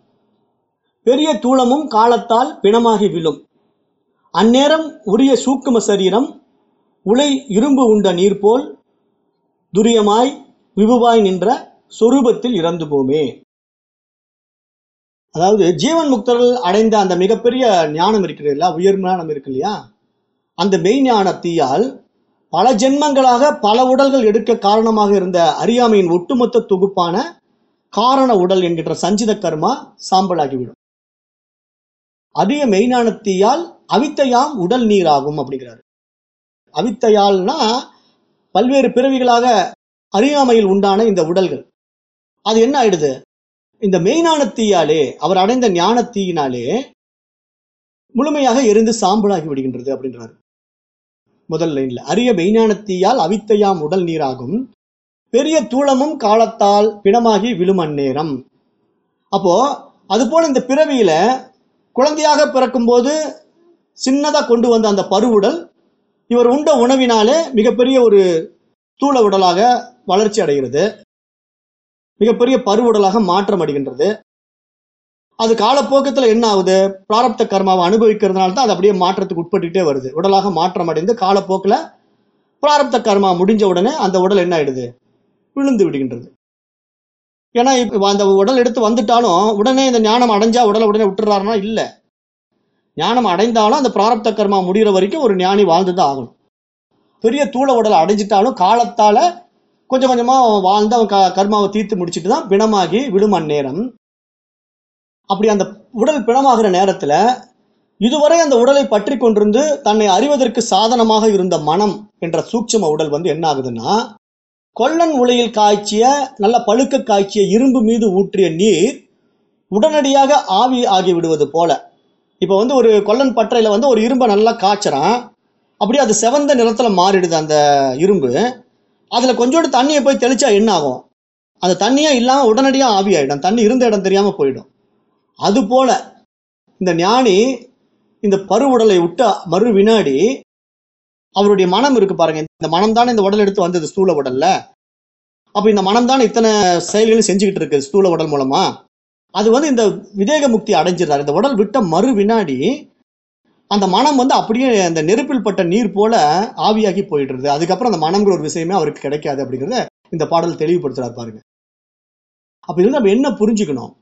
பெரிய தூளமும் காலத்தால் பிணமாகி விழும். அந்நேரம் உரிய சூக்கும சரீரம் உலை இரும்பு உண்ட நீர் போல் துரியமாய் விபுவாய் நின்ற சொரூபத்தில் இறந்து போமே அதாவது ஜீவன் முக்தர்கள் அடைந்த அந்த மிகப்பெரிய ஞானம் இருக்கிறது இல்லையா? உயர் ஞானம் இருக்கு இல்லையா? அந்த தீயால் பல ஜென்மங்களாக பல உடல்கள் எடுக்க காரணமாக இருந்த அறியாமையின் ஒட்டுமொத்த தொகுப்பான காரண உடல் என்கின்ற சஞ்சித கர்மா சாம்பலாகிவிடும் அதிக மெய்ஞானத்தியால் அவித்தையாம் உடல் நீராகும் அப்படிங்கிறாரு. அவித்தையால்னா பல்வேறு பிறவிகளாக அறியாமையில் உண்டான இந்த உடல்கள். அது என்ன ஆயிடுது? இந்த மெய்ஞானத்தீயாலே அவர் அடைந்த ஞானத்தீயினாலே முழுமையாக எரிந்து சாம்பலாகி விடுகின்றது அப்படின்றாரு. முதல் லைன்ல அரிய மெய்ஞானத்தீயால் அவித்தையாம் உடல் நீராகும். பெரிய தூளமும் காலத்தால் பிணமாகி விழும் அந்நேரம். அப்போ அதுபோல இந்த பிறவியில குழந்தையாக பிறக்கும்போது சின்னதாக கொண்டு வந்த அந்த பருவுடல் இவர் உண்ட உணவினாலே மிகப்பெரிய ஒரு தூள உடலாக வளர்ச்சி அடைகிறது. மிகப்பெரிய பருவுடலாக மாற்றம் அடைகின்றது. அது காலப்போக்கத்தில் என்ன ஆகுது? பிராரப்த கர்மாவை அனுபவிக்கிறதுனால தான் அது அப்படியே மாற்றத்துக்கு உட்பட்டுட்டே வருது. உடலாக மாற்றம் அடைந்து காலப்போக்கில் பிராரப்த கர்மா முடிஞ்ச உடனே அந்த உடல் என்ன ஆயிடுது? விழுந்து விடுகின்றது. ஏன்னா இப்போ அந்த உடல் எடுத்து வந்துட்டாலும் உடனே இந்த ஞானம் அடைஞ்சா உடலை உடனே விட்டுறாருன்னா இல்லை. ஞானம் அடைந்தாலும் அந்த பிராரப்த கர்மா முடிகிற வரைக்கும் ஒரு ஞானி வாழ்ந்து தான் ஆகணும். பெரிய தூள உடலை அடைஞ்சிட்டாலும் காலத்தால கொஞ்சம் கொஞ்சமாக அவன் வாழ்ந்து அவன் க- கர்மாவை தீர்த்து முடிச்சிட்டு தான் பிணமாகி விடும் அந்நேரம். அப்படி அந்த உடல் பிணமாகிற நேரத்தில் இதுவரை அந்த உடலை பற்றி கொண்டிருந்து தன்னை அறிவதற்கு சாதனமாக இருந்த மனம் என்ற சூட்சம உடல் வந்து என்ன ஆகுதுன்னா கொல்லன் உலையில் காய்ச்சிய நல்ல பழுக்க காய்ச்சிய இரும்பு மீது ஊற்றிய நீர் உடனடியாக ஆவி ஆகிவிடுவது போல. இப்போ வந்து ஒரு கொல்லன் பற்றையில் வந்து ஒரு இரும்பை நல்லா காய்ச்சறான். அப்படியே அது செவந்த நிறத்தில் மாறிடுது அந்த இரும்பு. அதில் கொஞ்சோடு தண்ணியை போய் தெளிச்சா என்ன ஆகும்? அந்த தண்ணியே இல்லாமல் உடனடியாக ஆவி ஆகிடும் தண்ணி இருந்த இடம் தெரியாமல் போயிடும். அதுபோல் இந்த ஞானி இந்த பருவுடலை விட்ட மறு வினாடி அவருடைய மனம் இருக்கு பாருங்க. இந்த மனம் தானே இந்த உடல் எடுத்து வந்தது ஸ்தூல உடல்ல? அப்ப இந்த மனம் தானே இத்தனை செயல்களையும் செஞ்சுக்கிட்டு இருக்கு ஸ்தூல உடல் மூலமா? அது வந்து இந்த விதேக முக்தி அடைஞ்சிடுறாரு. இந்த உடல் விட்ட மறு வினாடி அந்த மனம் வந்து அப்படியே அந்த நெருப்பில் பட்ட நீர் போல ஆவியாகி போயிடுறது. அதுக்கப்புறம் அந்த மனம்ங்கிற ஒரு விஷயமே அவருக்கு கிடைக்காது அப்படிங்கிறத இந்த பாடல் தெளிவுபடுத்துறாரு பாருங்க. அப்ப இருந்து நம்ம என்ன புரிஞ்சுக்கணும்?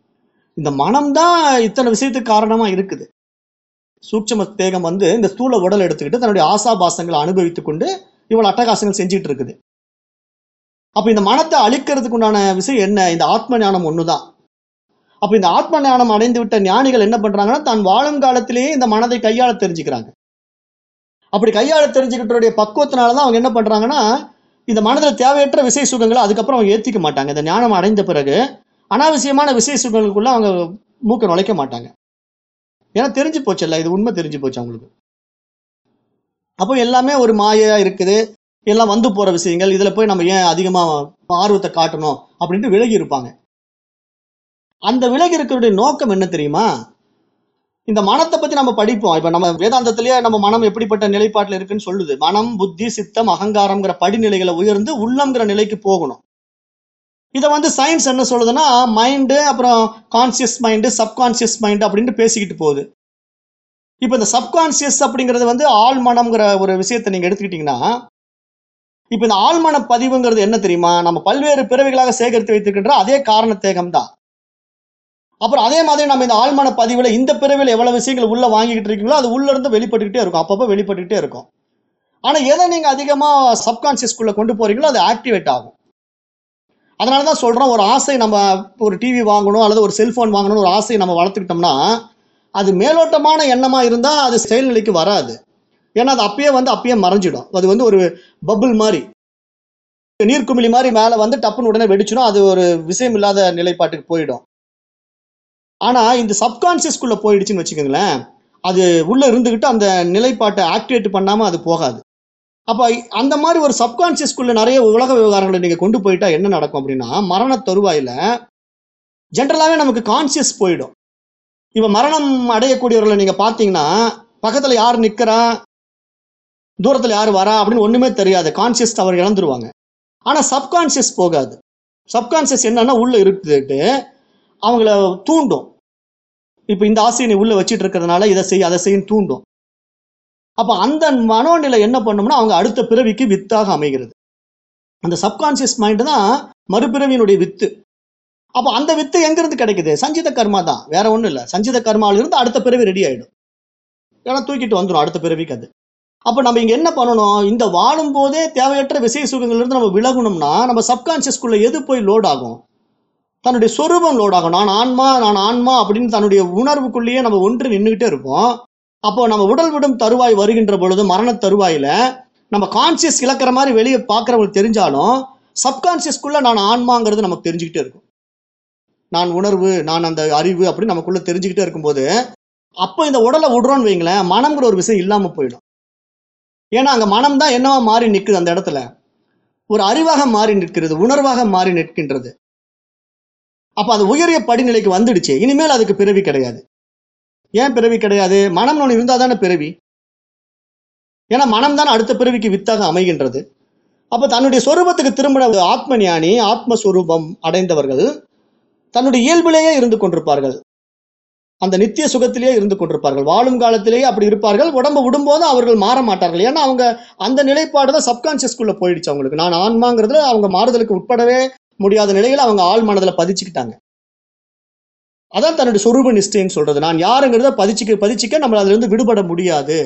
இந்த மனம் தான் இத்தனை விஷயத்துக்கு காரணமா இருக்குது. சூட்சம தேகம் வந்து இந்த ஸ்தூல உடல் எடுத்துக்கிட்டு தன்னுடைய ஆசாபாசங்களை அனுபவித்துக் கொண்டு இவ்வளவு அட்டகாசங்கள் செஞ்சுட்டு இருக்குது. அப்ப இந்த மனத்தை அழிக்கிறதுக்கு உண்டான விஷயம் என்ன? இந்த ஆத்ம ஞானம் ஒண்ணுதான். அப்ப இந்த ஆத்ம ஞானம் அடைந்து விட்ட ஞானிகள் என்ன பண்றாங்கன்னா தான் வாழும் காலத்திலேயே இந்த மனதை கையாள தெரிஞ்சுக்கிறாங்க. அப்படி கையாள தெரிஞ்சுக்கிட்டோடைய பக்குவத்தினாலதான் அவங்க என்ன பண்றாங்கன்னா இந்த மனதில் தேவையற்ற விசை சுகங்களை அதுக்கப்புறம் அவங்க ஏத்திக்க மாட்டாங்க. இந்த ஞானம் அடைந்த பிறகு அனாவசியமான விசை சுகங்களுக்குள்ள அவங்க மூக்க நுழைக்க மாட்டாங்க. ஏன்னா தெரிஞ்சு போச்சுல்ல இது உண்மை தெரிஞ்சு போச்சு அவங்களுக்கு. அப்போ எல்லாமே ஒரு மாயையா இருக்குது. எல்லாம் வந்து போற விஷயங்கள் இதுல போய் நம்ம ஏன் அதிகமா ஆர்வத்தை காட்டணும் அப்படின்ட்டு விலகி இருப்பாங்க. அந்த விலகி இருக்கிறதுடைய நோக்கம் என்ன தெரியுமா? இந்த மனத்தை பத்தி நம்ம படிப்போம். இப்ப நம்ம வேதாந்தத்திலேயே நம்ம மனம் எப்படிப்பட்ட நிலைப்பாட்டுல இருக்குன்னு சொல்லுது. மனம் புத்தி சித்தம் அகங்காரம்ங்கிற படிநிலைகளை உயர்ந்து உள்ளங்கிற நிலைக்கு போகணும். இதை வந்து சயின்ஸ் என்ன சொல்லுதுன்னா மைண்டு அப்புறம் கான்சியஸ் மைண்டு சப்கான்சியஸ் மைண்டு அப்படின்ட்டு பேசிக்கிட்டு போகுது. இப்போ இந்த சப்கான்சியஸ் அப்படிங்கிறது வந்து ஆள் மனம்ங்கிற ஒரு விஷயத்தை நீங்கள் எடுத்துக்கிட்டிங்கன்னா இப்போ இந்த ஆழ்மன பதிவுங்கிறது என்ன தெரியுமா? நம்ம பல்வேறு பிறவிகளாக சேகரித்து வைத்திருக்கின்ற அதே காரணத்தேகம் தான் அப்புறம் அதே மாதிரி நம்ம இந்த ஆழ்மன பதிவில் இந்த பிறவியில் எவ்வளோ விஷயங்கள் உள்ளே வாங்கிக்கிட்டு இருக்கீங்களோ அது உள்ளேருந்து வெளிப்பட்டுக்கிட்டே இருக்கும். அப்பப்போ வெளிப்பட்டுக்கிட்டே இருக்கும். ஆனால் எதை நீங்கள் அதிகமாக சப்கான்சியஸ்குள்ளே கொண்டு போகிறீங்களோ அது ஆக்டிவேட் ஆகும். அதனால தான் சொல்கிறோம் ஒரு ஆசை நம்ம ஒரு டிவி வாங்கணும் அல்லது ஒரு செல்ஃபோன் வாங்கணும்னு ஒரு ஆசையை நம்ம வளர்த்துக்கிட்டோம்னா அது மேலோட்டமான எண்ணமாக இருந்தால் அது செயல்நிலைக்கு வராது. ஏன்னா அது அப்பயே வந்து அப்பயே மறைஞ்சிடும். அது வந்து ஒரு பபுள் மாதிரி. நீர்க்குமிழி மாதிரி மேலே வந்து டப்புன்னு உடனே வெடிச்சிடும் அது ஒரு விஷயம் இல்லாத நிலைப்பாட்டுக்கு போயிடும். ஆனால் இந்த சப்கான்சியஸ்குள்ளே போயிடுச்சுன்னு வச்சுக்கோங்களேன் அது உள்ளே இருந்துக்கிட்டு அந்த நிலைப்பாட்டை ஆக்டிவேட் பண்ணாமல் அது போகாது. அப்போ அந்த மாதிரி ஒரு சப்கான்சியஸ்குள்ள நிறைய உலக விவகாரங்களை நீங்கள் கொண்டு போயிட்டா என்ன நடக்கும் அப்படின்னா மரண தருவாயில ஜென்ரலாகவே நமக்கு கான்சியஸ் போயிடும். இப்போ மரணம் அடையக்கூடியவர்களை நீங்க பார்த்தீங்கன்னா பக்கத்துல யார் நிற்கிறா தூரத்துல யார் வரா அப்படின்னு ஒன்றுமே தெரியாது. கான்சியஸ் அவர் இழந்துருவாங்க. ஆனால் சப்கான்சியஸ் போகாது. சப்கான்சியஸ் என்னன்னா உள்ள இருக்குதுட்டு அவங்கள தூண்டும். இப்போ இந்த ஆசையை நீ உள்ள வச்சுட்டு இருக்கிறதுனால இதை செய் அதை செய்யும் தூண்டும். அப்போ அந்த மனோநிலை என்ன பண்ணும்னா அவங்க அடுத்த பிறவிக்கு வித்தாக அமைகிறது. அந்த சப்கான்சியஸ் மைண்டு தான் மறுபிறவியினுடைய வித்து. அப்போ அந்த வித்து எங்கேருந்து கிடைக்குது? சஞ்சித கர்மா தான். வேற ஒன்றும் இல்லை. சஞ்சித கர்மாவிலிருந்து அடுத்த பிறவி ரெடி ஆயிடும். ஏன்னா தூக்கிட்டு வந்துடும் அடுத்த பிறவிக்கு அது. அப்போ நம்ம இங்கே என்ன பண்ணணும்? இந்த வாழும் போதே தேவையற்ற விசை சுகங்கள்லேருந்து நம்ம விலகணும்னா நம்ம சப்கான்சியஸ்குள்ளே எது போய் லோட் ஆகும்? தன்னுடைய சொரூபம் லோட் ஆகும். நான் ஆன்மா நான் ஆன்மா அப்படின்னு தன்னுடைய உணர்வுக்குள்ளேயே நம்ம ஒன்று நின்றுக்கிட்டே இருப்போம். அப்போ நம்ம உடல் விடும் தருவாய் வருகின்ற பொழுது மரண தருவாயில நம்ம கான்சியஸ் இழக்கிற மாதிரி வெளியே பார்க்கறவங்களுக்கு தெரிஞ்சாலும் சப்கான்சியஸ்க்குள்ள நான் ஆன்மாங்கிறது நமக்கு தெரிஞ்சுக்கிட்டே இருக்கும். நான் உணர்வு நான் அந்த அறிவு அப்படின்னு நமக்குள்ள தெரிஞ்சுக்கிட்டே இருக்கும்போது அப்போ இந்த உடலை விடுறோம்னு வைங்களேன் மனம்ங்கிற ஒரு விஷயம் இல்லாம போயிடும். ஏன்னா அங்க மனம் தான் என்னவா மாறி நிற்குது அந்த இடத்துல? ஒரு அறிவாக மாறி நிற்கிறது உணர்வாக மாறி நிற்கின்றது. அப்ப அது உயரிய படிநிலைக்கு வந்துடுச்சு. இனிமேல் அதுக்கு பிறவி கிடையாது. ஏன் பிறவி கிடையாது? மனம் ஒன்று இருந்தால் தானே பிறவி? ஏன்னா மனம் தான் அடுத்த பிறவிக்கு வித்தாக அமைகின்றது. அப்போ தன்னுடைய சொரூபத்துக்கு திரும்பின ஆத்ம ஞானி ஆத்மஸ்வரூபம் அடைந்தவர்கள் தன்னுடைய இயல்பிலேயே இருந்து கொண்டிருப்பார்கள். அந்த நித்திய சுகத்திலேயே இருந்து கொண்டிருப்பார்கள். வாழும் காலத்திலேயே அப்படி இருப்பார்கள். உடம்பு விடும்போது அவர்கள் மாற மாட்டார்கள். ஏன்னா அவங்க அந்த நிலைப்பாடு தான் சப்கான்சியஸ்குள்ள போயிடுச்சு அவங்களுக்கு. நான் ஆன்மாங்கிறதுல அவங்க மாறுதலுக்கு உட்படவே முடியாத நிலையில அவங்க ஆள் மனதில் பதிச்சுக்கிட்டாங்க. அதான் தன்னுடைய சொரூப நிஷ்டைன்னு சொல்றது. நான் யாருங்கிறத பதிச்சுக்க பதிச்சுக்க நம்ம அதுல இருந்து விடுபட முடியாது.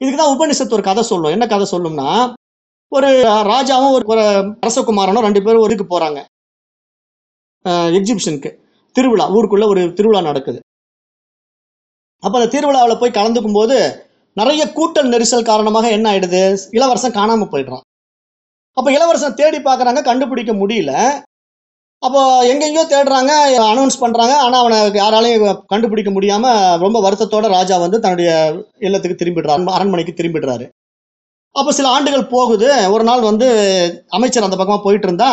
இதுக்கு தான் உபநிஷத்து ஒரு கதை சொல்லும். என்ன கதை சொல்லும்னா ஒரு ராஜாவும் ஒரு அரசகுமாரனும் ரெண்டு பேரும் ஒருக்கு போகிறாங்க போறாங்க. எக்ஸிபிஷனுக்கு. திருவிழா ஊருக்குள்ள ஒரு திருவிழா நடக்குது. அப்ப அந்த திருவிழாவில் போய் கலந்துக்கும் போது நிறைய கூட்டல் நெரிசல் காரணமாக என்ன ஆயிடுது? இளவரசன் காணாம போயிடுறான். அப்ப இளவரசன் தேடி பார்க்குறாங்க கண்டுபிடிக்க முடியல. அப்போ எங்கெங்கயோ தேடுறாங்க அனௌன்ஸ் பண்றாங்க. ஆனா அவனை யாராலையும் கண்டுபிடிக்க முடியாம ரொம்ப வருத்தத்தோட ராஜா வந்து தன்னுடைய இல்லத்துக்கு திரும்பிடுறாரு. அரண்மனைக்கு திரும்பிடுறாரு. அப்போ சில ஆண்டுகள் போகுது. ஒரு நாள் வந்து அமைச்சர் அந்த பக்கமாக போயிட்டு இருந்தா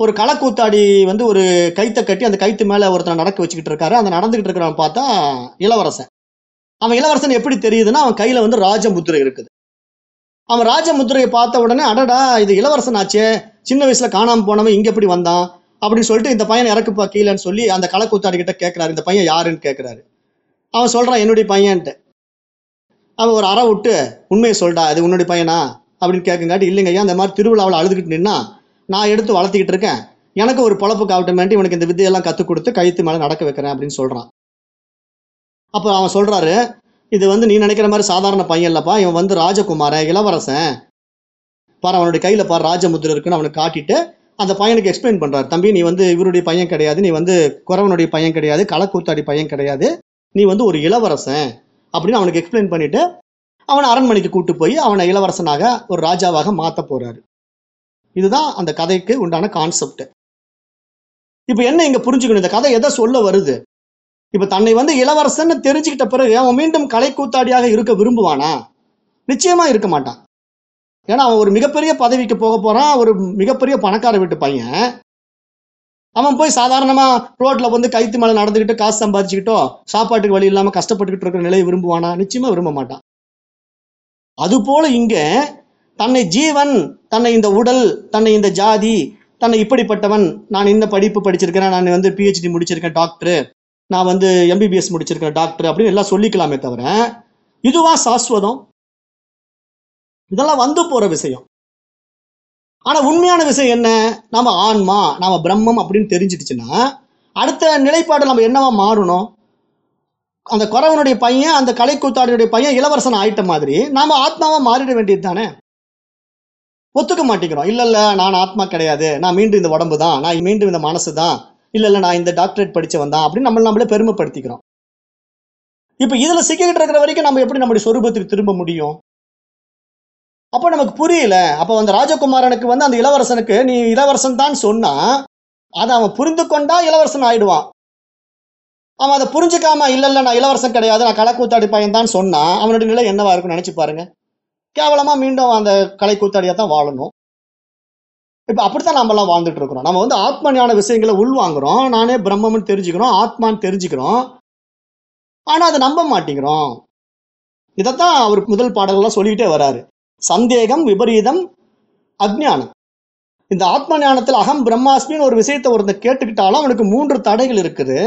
ஒரு களக்கூத்தாடி வந்து ஒரு கைத்தை கட்டி அந்த கைத்து மேலே ஒருத்தனை நடக்க வச்சுக்கிட்டு இருக்காரு. அந்த நடந்துகிட்டு இருக்கிறவன் பார்த்தா இளவரசன். அவன் இளவரசன் எப்படி தெரியுதுன்னா அவன் கையில வந்து ராஜமுத்திரை இருக்குது. அவன் ராஜமுத்திரையை பார்த்த உடனே அடடா இது இளவரசன் ஆச்சே சின்ன வயசுல காணாம போனவன் இங்க எப்படி வந்தான்? அப்படின்னு சொல்லிட்டு இந்த பையன் இறக்குப்பா கீழேன்னு சொல்லி அந்த களக்கூத்தாடி கேட்குறாரு இந்த பையன் யாருன்னு கேட்குறாரு அவன் சொல்கிறான் என்னுடைய பையன்ட்டு. அவன் ஒரு அறை விட்டு உண்மையை சொல்டா இது உன்னுடைய பையனா? அப்படின்னு கேட்குங்காட்டி இல்லைங்க ஐயா அந்த மாதிரி திருவிழாவில் அழுதுகிட்டு நின்னா நான் எடுத்து வளர்த்திக்கிட்டு இருக்கேன். எனக்கு ஒரு பொழப்பு காவட்டமேண்டி இவனுக்கு இந்த வித்தையெல்லாம் கற்றுக் கொடுத்து கைத்து மேலே நடக்க வைக்கிறேன் அப்படின்னு சொல்கிறான் அப்போ அவன் சொல்கிறாரு இது வந்து நீ நினைக்கிற மாதிரி சாதாரண பையன் இல்லைப்பா. இவன் வந்து ராஜகுமாரன் இளவரசன். பாரு அவனுடைய கையில் பாரு ராஜமுத்திரை இருக்குன்னு அவனுக்கு காட்டிட்டு அந்த பையனுக்கு எக்ஸ்பிளைன் பண்ணுறாரு தம்பி நீ வந்து இவருடைய பையன் கிடையாது. நீ வந்து குறவனுடைய பையன் கிடையாது. களக்கூத்தாடி பையன் கிடையாது. நீ வந்து ஒரு இளவரசன். அப்படின்னு அவனுக்கு எக்ஸ்பிளைன் பண்ணிட்டு அவனை அரண்மனைக்கு கூட்டு போய் அவனை இளவரசனாக ஒரு ராஜாவாக மாற்ற போறாரு. இதுதான் அந்த கதைக்கு உண்டான கான்செப்ட் இப்போ என்ன இங்க புரிஞ்சுக்கணும்? இந்த கதை எதை சொல்ல வருது? இப்ப தன்னை வந்து இளவரசன் தெரிஞ்சுக்கிட்ட பிறகு அவன் மீண்டும் கலை கூத்தாடியாக இருக்க விரும்புவானா? நிச்சயமா இருக்க மாட்டான். ஏன்னா அவன் ஒரு மிகப்பெரிய பதவிக்கு போக போறான் ஒரு மிகப்பெரிய பணக்கார வீட்டு பையன். அவன் போய் சாதாரணமா ரோட்ல வந்து கைத்து மேல நடந்துக்கிட்டு காசு சம்பாதிச்சுக்கிட்டோ சாப்பாட்டுக்கு வழி இல்லாம கஷ்டப்பட்டுக்கிட்டு இருக்கிற நிலையை விரும்புவானா? நிச்சயமா விரும்ப மாட்டான். அது போல இங்க தன்னை ஜீவன் தன்னை இந்த உடல் தன்னை இந்த ஜாதி தன்னை இப்படிப்பட்டவன் நான் இந்த படிப்பு படிச்சிருக்கிறேன் நான் வந்து பிஹெச்டி முடிச்சிருக்கேன் டாக்டரு. நான் வந்து எம்பிபிஎஸ் முடிச்சிருக்கேன் டாக்டர் அப்படின்னு எல்லாம் சொல்லிக்கலாமே தவிர இதுவா சாஸ்வதம்? இதெல்லாம் வந்து போற விஷயம். ஆனா உண்மையான விஷயம் என்ன? நாம ஆன்மா நாம பிரம்மம் அப்படின்னு தெரிஞ்சிடுச்சுன்னா அடுத்த நிலைப்பாடு நம்ம என்னவா மாறணும்? அந்த குறவனுடைய பையன் அந்த கலைக்கூத்தாடியுடைய பையன் இளவரசன் ஆயிட்ட மாதிரி நாம ஆத்மாவா மாறிட வேண்டியது தானே? ஒத்துக்க மாட்டேங்கிறோம். இல்ல இல்ல நான் ஆத்மா கிடையாது. நான் மீண்டும் இந்த உடம்பு தான். நான் மீண்டும் இந்த மனசு தான். இல்ல இல்ல நான் இந்த டாக்டரேட் படிச்சவன் தான். அப்படின்னு நம்ம நம்மளே பெருமைப்படுத்திக்கிறோம். இப்ப இதுல சிக்கிக்கிட்டு இருக்கிற வரைக்கும் நம்ம எப்படி நம்முடைய சொரூபத்துக்கு திரும்ப முடியும்? அப்ப நமக்கு புரியல. அப்ப அந்த ராஜகுமாரனுக்கு வந்து அந்த இளவரசனுக்கு நீ இளவரசன் தான் சொன்னா அதை அவன் புரிந்து கொண்டா இளவரசன் ஆயிடுவான். அவன் அதை புரிஞ்சுக்காம இல்ல இல்ல நான் இளவரசன் கிடையாது நான் கலைக்கூத்தாடி பையன் தான் சொன்னா அவனுடைய நிலை என்னவா இருக்கும்னு நினைச்சு பாருங்க. கேவலமா மீண்டும் அந்த கலை கூத்தாடியாக தான் வாழணும். இப்ப அப்படித்தான் நம்ம எல்லாம் வாழ்ந்துட்டு இருக்கிறோம். நம்ம வந்து ஆத்ம ஞான விஷயங்களை உள்வாங்குறோம். நானே பிரம்மம்னு தெரிஞ்சுக்கிறோம் ஆத்மான்னு தெரிஞ்சுக்கிறோம். ஆனா அதை நம்ப மாட்டேங்கிறோம். இதைத்தான் அவர் முதல் பாடல்கள்லாம் சொல்லிக்கிட்டே வராரு. சந்தேகம் விபரீதம் அஜ்ஞானம். இந்த ஆத்ம ஞானத்தில் அகம் பிரம்மாஸ்மின்னு ஒரு விஷயத்தை ஒருத்தர் கேட்டுக்கிட்டாலும் அவனுக்கு மூன்று தடைகள் இருக்குது.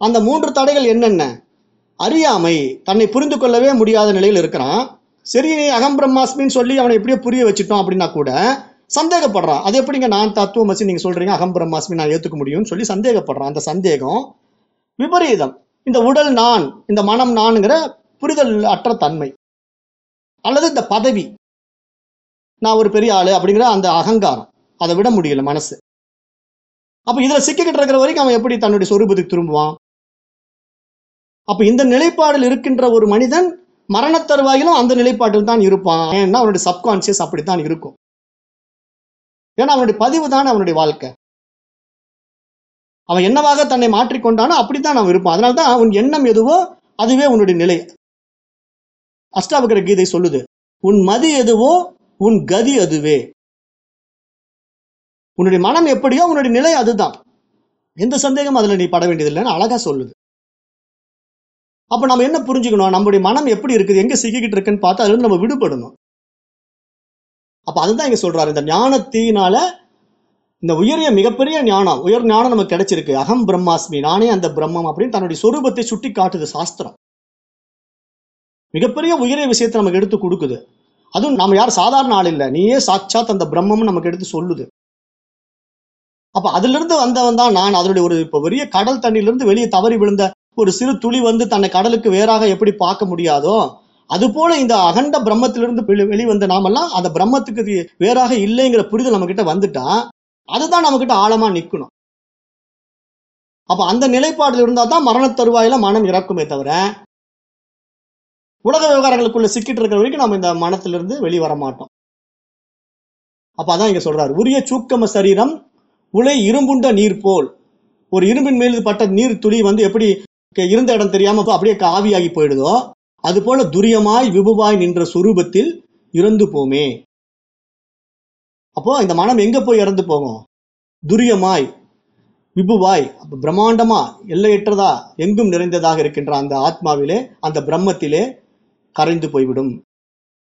அந்த மூன்று தடைகள் என்னென்ன? அறியாமை தன்னை புரிந்து கொள்ளவே முடியாத நிலையில் இருக்கிறான். சரி நீ அகம் பிரம்மாஸ்மின்னு சொல்லி அவனை எப்படியோ புரிய வச்சுட்டோம் அப்படின்னா கூட சந்தேகப்படுறான். அது எப்படிங்க நான் தத்துவமசி நீங்க சொல்றீங்க அகம் பிரம்மாஸ்மி நான் ஏத்துக்க முடியும்னு சொல்லி சந்தேகப்படுறான். அந்த சந்தேகம் விபரீதம். இந்த உடல் நான் இந்த மனம் நான்ங்கிற புரிதல் அற்ற தன்மை. அல்லது இந்த பதவி. நான் ஒரு பெரிய ஆளு அப்படிங்கிற அந்த அகங்காரம். அதை விட முடியல மனசு. அப்ப இதுல சிக்கிக்கிட்டு இருக்கிற வரைக்கும் அவன் எப்படி தன்னுடைய சொரூபத்துக்கு திரும்புவான்? அப்ப இந்த நிலைப்பாடில் இருக்கின்ற ஒரு மனிதன் மரண தருவாயிலும் அந்த நிலைப்பாட்டில் தான் இருப்பான். ஏன்னா அவனுடைய சப்கான்சியஸ் அப்படித்தான் இருக்கும். ஏன்னா அவனுடைய பதிவு தான் அவனுடைய வாழ்க்கை. அவன் என்னவாக தன்னை மாற்றிக்கொண்டானோ அப்படித்தான் அவன் இருப்பான். அதனால்தான் உன் எண்ணம் எதுவோ அதுவே உன்னுடைய நிலை. அஷ்டாவகர கீதை சொல்லுது உன் மதி எதுவோ உன் கதி அதுவே. உன்னுடைய மனம் எப்படியோ உன்னுடைய நிலை அதுதான். எந்த சந்தேகமும் அதுல நீ பட வேண்டியதில்லைன்னு அழகா சொல்லுது. அப்ப நம்ம என்ன புரிஞ்சுக்கணும்? நம்முடைய மனம் எப்படி இருக்குது? எங்க சிக்கிக்கிட்டு இருக்குன்னு பார்த்து அதுல நம்ம விடுபடணும். அப்ப அதுதான் இங்க சொல்றாரு. இந்த ஞானத்தினால இந்த உயரிய மிகப்பெரிய ஞானம் உயர் ஞானம் நமக்கு கிடைச்சிருக்கு. அகம் பிரம்மாஸ்மி நானே அந்த பிரம்மம் அப்படின்னு தன்னுடைய சொரூபத்தை சுட்டி காட்டுது சாஸ்திரம். மிகப்பெரிய உயரிய விஷயத்தை நமக்கு எடுத்து கொடுக்குது. அதுவும் நாம யார் சாதாரண ஆள் இல்லை. நீயே சாட்சாத் அந்த பிரம்மம் நமக்கு எடுத்து சொல்லுது. அப்ப அதுல இருந்து வந்தவன் தான் நான். அதனுடைய ஒரு இப்ப பெரிய கடல் தண்ணியில இருந்து வெளியே தவறி விழுந்த ஒரு சிறு துளி வந்து தன்னை கடலுக்கு வேறாக எப்படி பார்க்க முடியாதோ அது போல இந்த அகண்ட பிரம்மத்திலிருந்து வெளி- வெளிவந்த நாமெல்லாம் அந்த பிரம்மத்துக்கு வேறாக இல்லைங்கிற புரிதல் நம்ம கிட்ட வந்துட்டா அதுதான் நம்ம கிட்ட ஆழமா நிக்கணும். அப்ப அந்த நிலைப்பாடுல இருந்தா தான் மரண தருவாயில மனம் இறக்குமே தவிர உலக விவகாரங்களுக்குள்ள சிக்கிட்டு இருக்கிற வரைக்கும் நம்ம இந்த மனத்திலிருந்து வெளிவர மாட்டோம் அப்ப அதான் இங்க சொல்றாரு. உரிய சூக்கம சரீரம் உலை இரும்புண்ட நீர் போல். ஒரு இரும்பின் மேல் பட்ட நீர் துளி வந்து எப்படி இருந்த இடம் தெரியாம அப்படியே ஆவியாகி போயிடுதோ அது போல துரியமாய் விபுவாய் நின்ற சுரூபத்தில் இறந்து போமே. அப்போ இந்த மனம் எங்க போய் இறந்து போகும்? துரியமாய் விபுவாய் பிரம்மாண்டமா எல்லையற்றதா எங்கும் நிறைந்ததாக இருக்கின்ற அந்த ஆத்மாவிலே அந்த பிரம்மத்திலே கரைந்து போய்விடும்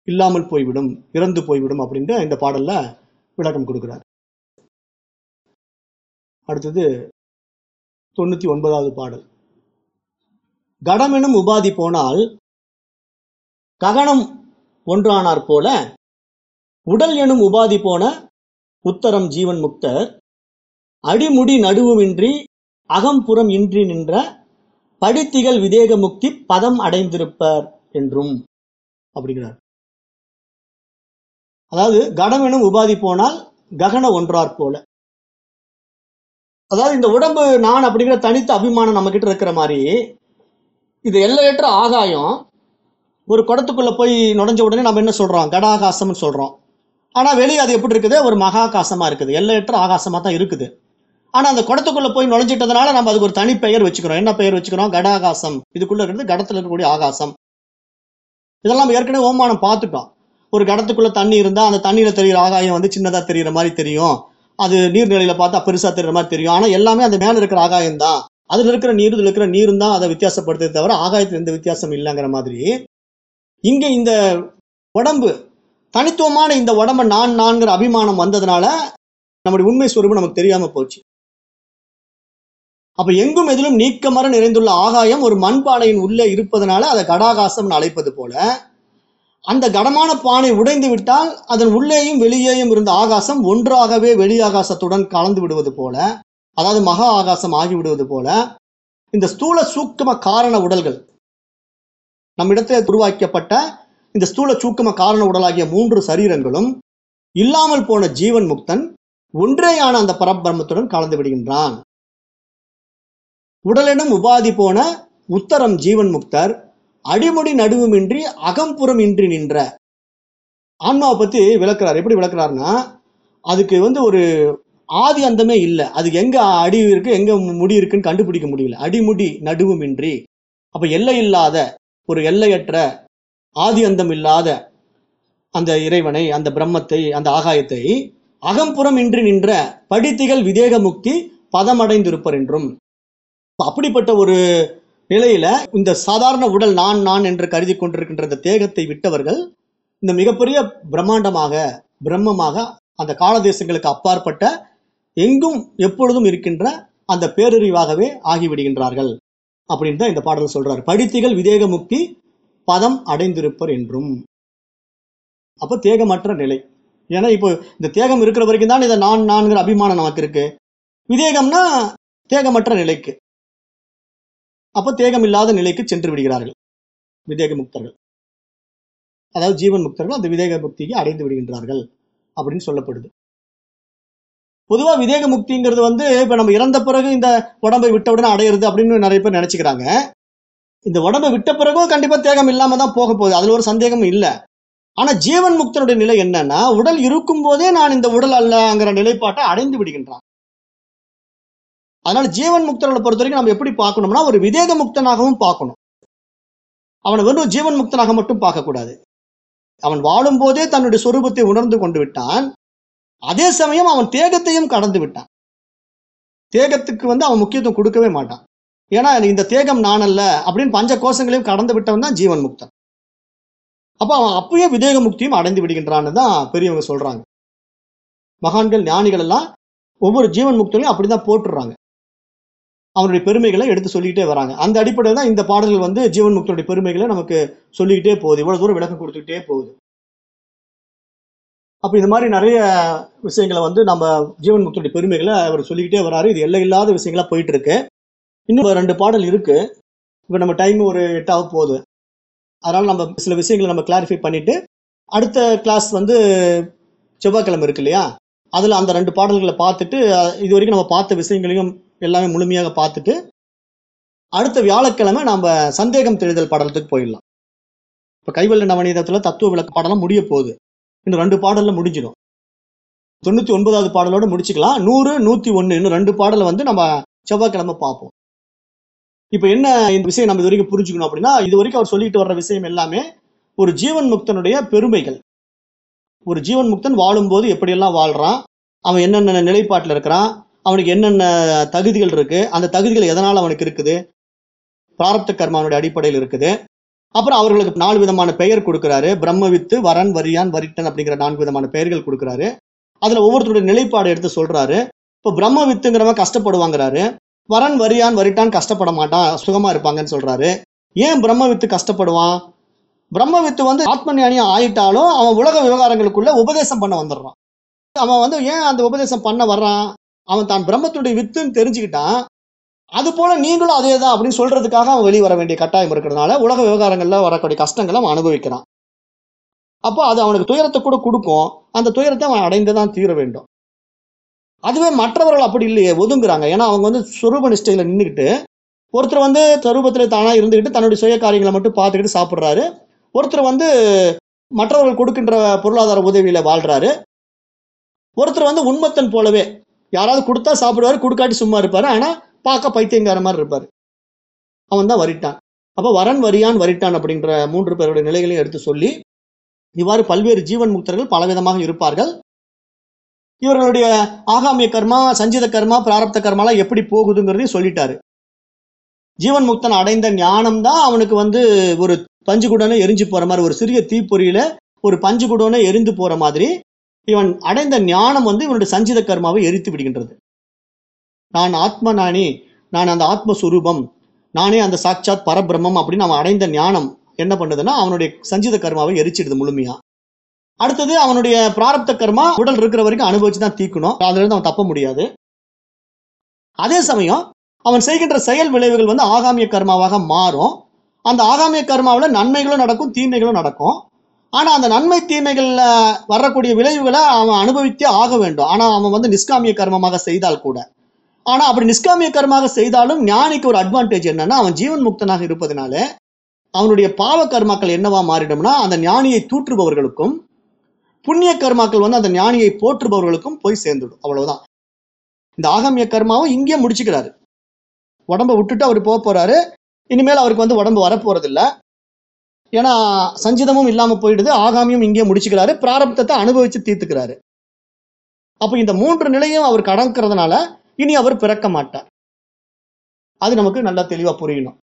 இல்லாமல் போய்விடும் இறந்து போய்விடும் அப்படின்ட்டு இந்த பாடல்ல விளக்கம் கொடுக்கிறார். அடுத்தது தொண்ணூத்தி ஒன்பதாவது பாடல். கடமெனும் உபாதி போனால் ககனம் ஒன்றானார் போல உடல் எனும் உபாதி போன உத்தரம் ஜீவன் முக்தர் அடிமுடி நடுவுமின்றி அகம்புறம் இன்றி நின்ற படித்திகள் விதேக முக்தி பதம் அடைந்திருப்பர். என்றும் அப்படிங்கிறார். அதாவது கடம் எனும் உபாதி போனால் ககன ஒன்றார் போல. அதாவது இந்த உடம்பு நான் அப்படிங்கிற தனித்த அபிமானம் நம்ம கிட்ட இருக்கிற மாதிரி இது எல்லையற்ற ஆகாயம். ஒரு குடத்துக்குள்ள போய் நுழைஞ்ச உடனே நம்ம என்ன சொல்றோம்? கடாகாசம்னு சொல்றோம். ஆனா வெளியே அது எப்படி இருக்குது? ஒரு மகாகாசமா இருக்குது. எல்லையற்ற ஆகாசமா தான் இருக்குது. ஆனா அந்த குடத்துக்குள்ள போய் நுழைஞ்சிட்டதுனால நம்ம அதுக்கு ஒரு தனி பெயர் வச்சுக்கிறோம். என்ன பெயர் வச்சுக்கிறோம்? கடாகாசம். இதுக்குள்ள இருக்கிறது கடத்துல இருக்கக்கூடிய ஆகாசம். இதெல்லாம் ஏற்கனவே ஓமானம் பார்த்துட்டோம். ஒரு கடத்துக்குள்ள தண்ணி இருந்தால் அந்த தண்ணியில் தெரிகிற ஆகாயம் வந்து சின்னதாக தெரிகிற மாதிரி தெரியும். அது நீர்நிலையில் பார்த்தா பெருசாக தெரிகிற மாதிரி தெரியும். ஆனால் எல்லாமே அந்த மேலே இருக்கிற ஆகாயம் தான். அதில் இருக்கிற நீர் இதில் இருக்கிற நீரும் தான் அதை வித்தியாசப்படுத்தே தவிர ஆகாயத்தில் எந்த வித்தியாசம் இல்லைங்கிற மாதிரி. இங்கே இந்த உடம்பு தனித்துவமான இந்த உடம்பை நான் நான்கிற அபிமானம் வந்ததுனால நம்முடைய உண்மை சுரூபம் நமக்கு தெரியாமல் போச்சு. அப்ப எங்கும் எதிலும் நீக்கமர நிறைந்துள்ள ஆகாயம் ஒரு மண்பானையின் உள்ளே இருப்பதனால அதை கடாகாசம்னு அழைப்பது போல அந்த கடமான பானை உடைந்து விட்டால் அதன் உள்ளேயும் வெளியேயும் இருந்த ஆகாசம் ஒன்றாகவே வெளி ஆகாசத்துடன் கலந்து விடுவது போல அதாவது மகா ஆகாசம் ஆகிவிடுவது போல இந்த ஸ்தூல சூக்கம காரண உடல்கள் நம்மிடத்தில் உருவாக்கப்பட்ட இந்த ஸ்தூல சூக்கம காரண உடலாகிய மூன்று சரீரங்களும் இல்லாமல் போன ஜீவன் முக்தன் ஒன்றேயான அந்த பரபிரமத்துடன் கலந்து விடுகின்றான். உடலிடம் உபாதி போன உத்தரம் ஜீவன் முக்தர் அடிமுடி நடுவுமின்றி அகம்புறம் இன்றி நின்ற ஆன்மாவை பத்தி விளக்குறார். எப்படி விளக்குறாருன்னா அதுக்கு வந்து ஒரு ஆதி அந்தமே இல்லை. அதுக்கு எங்க அடி இருக்கு எங்க முடி இருக்குன்னு கண்டுபிடிக்க முடியல. அடிமுடி நடுவுமின்றி. அப்ப எல்லை இல்லாத ஒரு எல்லையற்ற ஆதி அந்தம் இல்லாத அந்த இறைவனை அந்த பிரம்மத்தை அந்த ஆகாயத்தை அகம்புறம் இன்றி நின்ற படித்திகள் விதேக முக்தி பதமடைந்திருப்பர் என்றும் அப்படிப்பட்ட ஒரு நிலையில இந்த சாதாரண உடல் நான் நான் என்று கருதி கொண்டிருக்கின்ற இந்த தேகத்தை விட்டவர்கள் இந்த மிகப்பெரிய பிரம்மாண்டமாக பிரம்மமாக அந்த காலதேசங்களுக்கு அப்பாற்பட்ட எங்கும் எப்பொழுதும் இருக்கின்ற அந்த பேரறிவாகவே ஆகிவிடுகின்றார்கள் அப்படின்னு தான் இந்த பாடல் சொல்றாரு. படித்திகள் விதேக முக்தி பதம் அடைந்திருப்பர் என்றும். அப்ப தேகமற்ற நிலை. ஏன்னா இப்போ இந்த தேகம் இருக்கிற வரைக்கும் தான் இதை நான் நான்கிற அபிமானம் நமக்கு இருக்கு. விதேகம்னா தேகமற்ற நிலைக்கு. அப்ப தேகம் இல்லாத நிலைக்கு சென்று விடுகிறார்கள். விதேக முக்தர்கள். அதாவது ஜீவன் முக்தர்கள் அந்த விதேக முக்திக்கு அடைந்து விடுகின்றார்கள் அப்படின்னு சொல்லப்படுது. பொதுவா விதேக முக்திங்கிறது வந்து இப்ப நம்ம இறந்த பிறகு இந்த உடம்பை விட்ட உடனே அடையிறது அப்படின்னு நிறைய பேர் நினச்சிக்கிறாங்க. இந்த உடம்பை விட்ட பிறகும் கண்டிப்பா தேகம் இல்லாமல் தான் போக போகுது. அதுல ஒரு சந்தேகமும் இல்லை. ஆனா ஜீவன் முக்தனுடைய நிலை என்னன்னா உடல் இருக்கும் போதே நான் இந்த உடல் அல்லங்கிற நிலைப்பாட்டை அடைந்து விடுகின்றான். அதனால ஜீவன் முக்தர்களை பொறுத்த வரைக்கும் நம்ம எப்படி பார்க்கணும்னா ஒரு விதேக முக்தனாகவும் பார்க்கணும். அவனை வெறும் ஜீவன் முக்தனாக மட்டும் பார்க்கக்கூடாது அவன் வாழும் போதே தன்னுடைய சொரூபத்தை உணர்ந்து கொண்டு விட்டான். அதே சமயம் அவன் தேகத்தையும் கடந்து விட்டான். தேகத்துக்கு வந்து அவன் முக்கியத்துவம் கொடுக்கவே மாட்டான். ஏன்னா இந்த தேகம் நான் அல்ல அப்படின்னு பஞ்ச கோஷங்களையும் கடந்து விட்டவன் தான் ஜீவன் முக்தன் அப்ப அவன் அப்பயே விதேக முக்தியும் அடைந்து விடுகின்றான்னு தான் பெரியவங்க சொல்றாங்க. மகான்கள் ஞானிகள் எல்லாம் ஒவ்வொரு ஜீவன் முக்தனையும் அப்படிதான் போட்டுடுறாங்க அவனுடைய பெருமைகளை எடுத்து சொல்லிக்கிட்டே வராங்க. அந்த அடிப்படையில் தான் இந்த பாடல்கள் வந்து ஜீவன் முக்தனுடைய பெருமைகளை நமக்கு சொல்லிக்கிட்டே போகுது. இவ்வளவு தூரம் விளக்கம் கொடுத்துக்கிட்டே போகுது. அப்போ இந்த மாதிரி நிறைய விஷயங்களை வந்து நம்ம ஜீவன் முக்தனுடைய பெருமைகளை அவர் சொல்லிக்கிட்டே வராரு. இது எல்லை இல்லாத விஷயங்களா போயிட்டு இருக்கு இன்னும் ஒரு ரெண்டு பாடல் இருக்கு. இப்போ நம்ம டைம் ஒரு எட்டாக போகுது. அதனால நம்ம சில விஷயங்களை நம்ம கிளாரிஃபை பண்ணிட்டு அடுத்த கிளாஸ் வந்து செவ்வாய்க்கிழமை இருக்கு இல்லையா? அதில் அந்த ரெண்டு பாடல்களை பார்த்துட்டு இது வரைக்கும் நம்ம பார்த்த விஷயங்களையும் எல்லாமே முழுமையாக பார்த்துட்டு அடுத்த வியாழக்கிழமை நம்ம சந்தேகம் தெளிதல் பாடலத்துக்கு போயிடலாம். இப்போ கைவல்ல நவநீதத்தில் தத்துவ விளக்க பாடலாம் முடிய போகுது. இன்னும் ரெண்டு பாடல்ல முடிஞ்சிடும். தொண்ணூத்தி ஒன்பதாவது பாடலோட முடிச்சுக்கலாம். நூறு நூத்தி ஒன்று இன்னும் ரெண்டு பாடலை வந்து நம்ம செவ்வாய்க்கிழமை பார்ப்போம். இப்போ என்ன இந்த விஷயம் நம்ம இது வரைக்கும் புரிஞ்சுக்கணும் அப்படின்னா இது வரைக்கும் அவர் சொல்லிட்டு வர்ற விஷயம் எல்லாமே ஒரு ஜீவன் முக்தனுடைய பெருமைகள். ஒரு ஜீவன் முக்தன் வாழும்போது எப்படியெல்லாம் வாழ்றான் அவன் என்னென்ன நிலைப்பாட்டில் இருக்கிறான் அவனுக்கு என்னென்ன தகுதிகள் இருக்கு? அந்த தகுதிகள் எதனால் அவனுக்கு இருக்குது? பிராரப்த கர்மாவனுடைய அடிப்படையில் இருக்குது. அப்புறம் அவர்களுக்கு நாலு விதமான பெயர் கொடுக்குறாரு. பிரம்மவித்து வரன் வரியான் வரிட்டன் அப்படிங்கிற நான்கு விதமான பெயர்கள் கொடுக்குறாரு. அதில் ஒவ்வொருத்தருடைய நிலைப்பாடு எடுத்து சொல்கிறாரு இப்போ பிரம்மவித்துங்கிறவன் கஷ்டப்படுவாங்கிறாரு. வரன் வரியான் வரிட்டான் கஷ்டப்பட மாட்டான் சுகமா இருப்பாங்கன்னு சொல்றாரு. ஏன் பிரம்ம வித்து கஷ்டப்படுவான்? பிரம்மவித்து வந்து ஆத்ம ஞானியாக ஆயிட்டாலும் அவன் உலக விவகாரங்களுக்குள்ள உபதேசம் பண்ண வந்துடுறான். அவன் வந்து ஏன் அந்த உபதேசம் பண்ண வர்றான்? அவன் தான் பிரம்மத்துடைய வித்துன்னு தெரிஞ்சுக்கிட்டான். அது போல நீங்களும் அதே தான் அப்படின்னு சொல்றதுக்காக அவன் வெளியே வர வேண்டிய கட்டாயம் இருக்கிறதுனால உலக விவகாரங்கள்ல வரக்கூடிய கஷ்டங்களை அவன் அனுபவிக்கிறான். அப்போ அது அவனுக்கு துயரத்தை கூட கொடுக்கும். அந்த துயரத்தை அவன் அடைந்து தான் தீர வேண்டும். அதுவே மற்றவர்கள் அப்படி இல்லையே ஒதுங்குறாங்க. ஏன்னா அவங்க வந்து சுரூப நிஷ்டையில் நின்றுக்கிட்டு ஒருத்தர் வந்து சொரூபத்தில் தானாக இருந்துக்கிட்டு தன்னுடைய சுய காரியங்களை மட்டும் பார்த்துக்கிட்டு சாப்பிட்றாரு. ஒருத்தர் வந்து மற்றவர்கள் கொடுக்கின்ற பொருளாதார உதவியில் வாழ்கிறாரு ஒருத்தர் வந்து உண்மத்தன் போலவே யாராவது கொடுத்தா சாப்பிடுவாரு கொடுக்காட்டி சும்மா இருப்பாரு. ஆனா பார்க்க பைத்தியங்கார மாதிரி இருப்பார். அவன் தான் வரிட்டான் அப்போ வரன் வரியான் வரிட்டான் அப்படின்ற மூன்று பேருடைய நிலைகளையும் எடுத்து சொல்லி இவ்வாறு பல்வேறு ஜீவன் முக்தர்கள் பலவிதமாக இருப்பார்கள். இவர்களுடைய ஆகாமிய கர்மா சஞ்சித கர்மா பிராரப்த கர்மாலாம் எப்படி போகுதுங்கிறதையும் சொல்லிட்டாரு. ஜீவன் முக்தன் அடைந்த ஞானம் தான் அவனுக்கு வந்து ஒரு பஞ்சு குடனை எரிஞ்சு போற மாதிரி ஒரு சிறிய தீப்பொறியில ஒரு பஞ்சு குடனை எரிந்து போற மாதிரி இவன் அடைந்த ஞானம் வந்து இவனுடைய சஞ்சித கர்மாவை எரித்து விடுகின்றது. நான் ஆத்ம நானே நான் அந்த ஆத்மஸ்வரூபம் நானே அந்த சாட்சாத் பரபிரம்மம் அப்படின்னு அவன் அடைந்த ஞானம் என்ன பண்ணுதுன்னா அவனுடைய சஞ்சித கர்மாவை எரிச்சிடுது முழுமையா. அடுத்தது அவனுடைய பிராரப்த கர்மா உடல் இருக்கிற வரைக்கும் அனுபவிச்சு தான் தீக்கணும். அதுல இருந்து அவன் தப்ப முடியாது. அதே சமயம் அவன் செய்கின்ற செயல் விளைவுகள் வந்து ஆகாமிய கர்மாவாக மாறும். அந்த ஆகாமிய கர்மாவில் நன்மைகளும் நடக்கும் தீமைகளும் நடக்கும். ஆனால் அந்த நன்மை தீமைகள்ல வரக்கூடிய விளைவுகளை அவன் அனுபவித்தே ஆக வேண்டும். ஆனால் அவன் வந்து நிஷ்காமிய கர்மமாக செய்தால் கூட. ஆனால் அப்படி நிஷ்காமிய கர்மமாக செய்தாலும் ஞானிக்கு ஒரு அட்வான்டேஜ் என்னன்னா அவன் ஜீவன் முக்தனாக இருப்பதனால அவனுடைய பாவ கர்மாக்கள் என்னவா மாறிடும்னா அந்த ஞானியை தூற்றுபவர்களுக்கும் புண்ணிய கர்மாக்கள் வந்து அந்த ஞானியை போற்றுபவர்களுக்கும் போய் சேர்ந்துடும். அவ்வளவுதான். இந்த ஆகாமிய கர்மாவும் இங்கே முடிச்சுக்கிறாரு. உடம்ப விட்டுட்டு அவர் போக போறாரு. இனிமேல் அவருக்கு வந்து உடம்பு வரப்போறது இல்ல ஏன்னா சஞ்சிதமும் இல்லாம போயிடுது ஆகாமியும் இங்கே முடிச்சுக்கிறாரு பிராரப்தத்தை அனுபவிச்சு தீர்த்துக்கிறாரு. அப்ப இந்த மூன்று நிலையும் அவர் கடக்கிறதுனால இனி அவர் பிறக்க மாட்டார். அது நமக்கு நல்லா தெளிவா புரியணும்.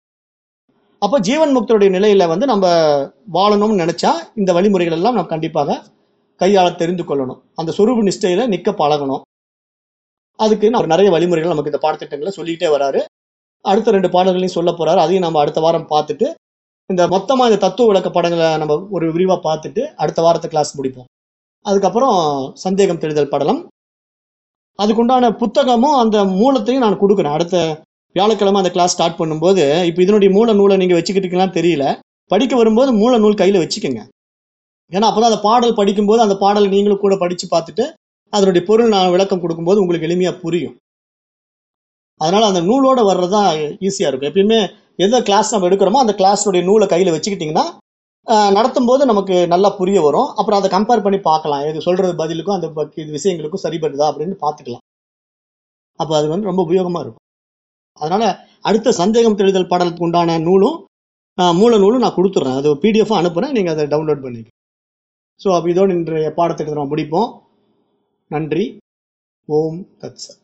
அப்ப ஜீவன் முக்தருடைய நிலையில வந்து நம்ம வாழணும்னு நினைச்சா இந்த வழிமுறைகள் எல்லாம் நம்ம கண்டிப்பாக கையாள தெரிந்து கொள்ளணும். அந்த சொரூப நிஷ்டையில நிக்க பழகணும். அதுக்கு அவர் நிறைய வழிமுறைகள் நமக்கு இந்த பாடத்திட்டங்களை சொல்லிக்கிட்டே வராரு. அடுத்த ரெண்டு பாடல்களையும் சொல்ல போறாரு. அதையும் நம்ம அடுத்த வாரம் பார்த்துட்டு இந்த மொத்தமாக இந்த தத்துவ விளக்க படங்களை நம்ம ஒரு விரிவாக பார்த்துட்டு அடுத்த வாரத்தை கிளாஸ் முடிப்போம். அதுக்கப்புறம் சந்தேகம் தெளிதல் படலம். அதுக்குண்டான புத்தகமும் அந்த மூலத்தையும் நான் கொடுக்குறேன். அடுத்த வியாழக்கிழமை அந்த கிளாஸ் ஸ்டார்ட் பண்ணும்போது இப்போ இதனுடைய மூல நூலை நீங்கள் வச்சுக்கிட்டீங்களான்னு தெரியல. படிக்க வரும்போது மூல நூல் கையில் வச்சுக்கோங்க. ஏன்னா அப்போ தான் அந்த பாடல் படிக்கும்போது அந்த பாடல் நீங்களும் கூட படித்து பார்த்துட்டு அதனுடைய பொருள் நான் விளக்கம் கொடுக்கும்போது உங்களுக்கு எளிமையாக புரியும். அதனால் அந்த நூலோட வர்றதுதான் ஈஸியாக இருக்கும். எப்பயுமே எந்த கிளாஸ் நம்ம எடுக்கிறோமோ அந்த கிளாஸோடைய நூலை கையில் வச்சுக்கிட்டிங்கன்னா நடத்தும் போது நமக்கு நல்லா புரிய வரும். அப்புறம் அதை கம்பேர் பண்ணி பார்க்கலாம். இது சொல்கிறது பதிலுக்கும் அந்த இது விஷயங்களுக்கும் சரிபடுதா அப்படின்னு பார்த்துக்கலாம். அப்போ அது வந்து ரொம்ப உபயோகமாக இருக்கும். அதனால் அடுத்த சந்தேகம் தெளிதல் பாடலுக்கு உண்டான நூலும் மூல நூலும் நான் கொடுத்துட்றேன் அது பிடிஎஃப் அனுப்புகிறேன் நீங்கள் அதை டவுன்லோட் பண்ணிக்க ஸோ அப்போ இதோடு இன்றைய பாடத்திட்டத்தை நம்ம முடிப்போம். நன்றி. ஓம் தத்சத்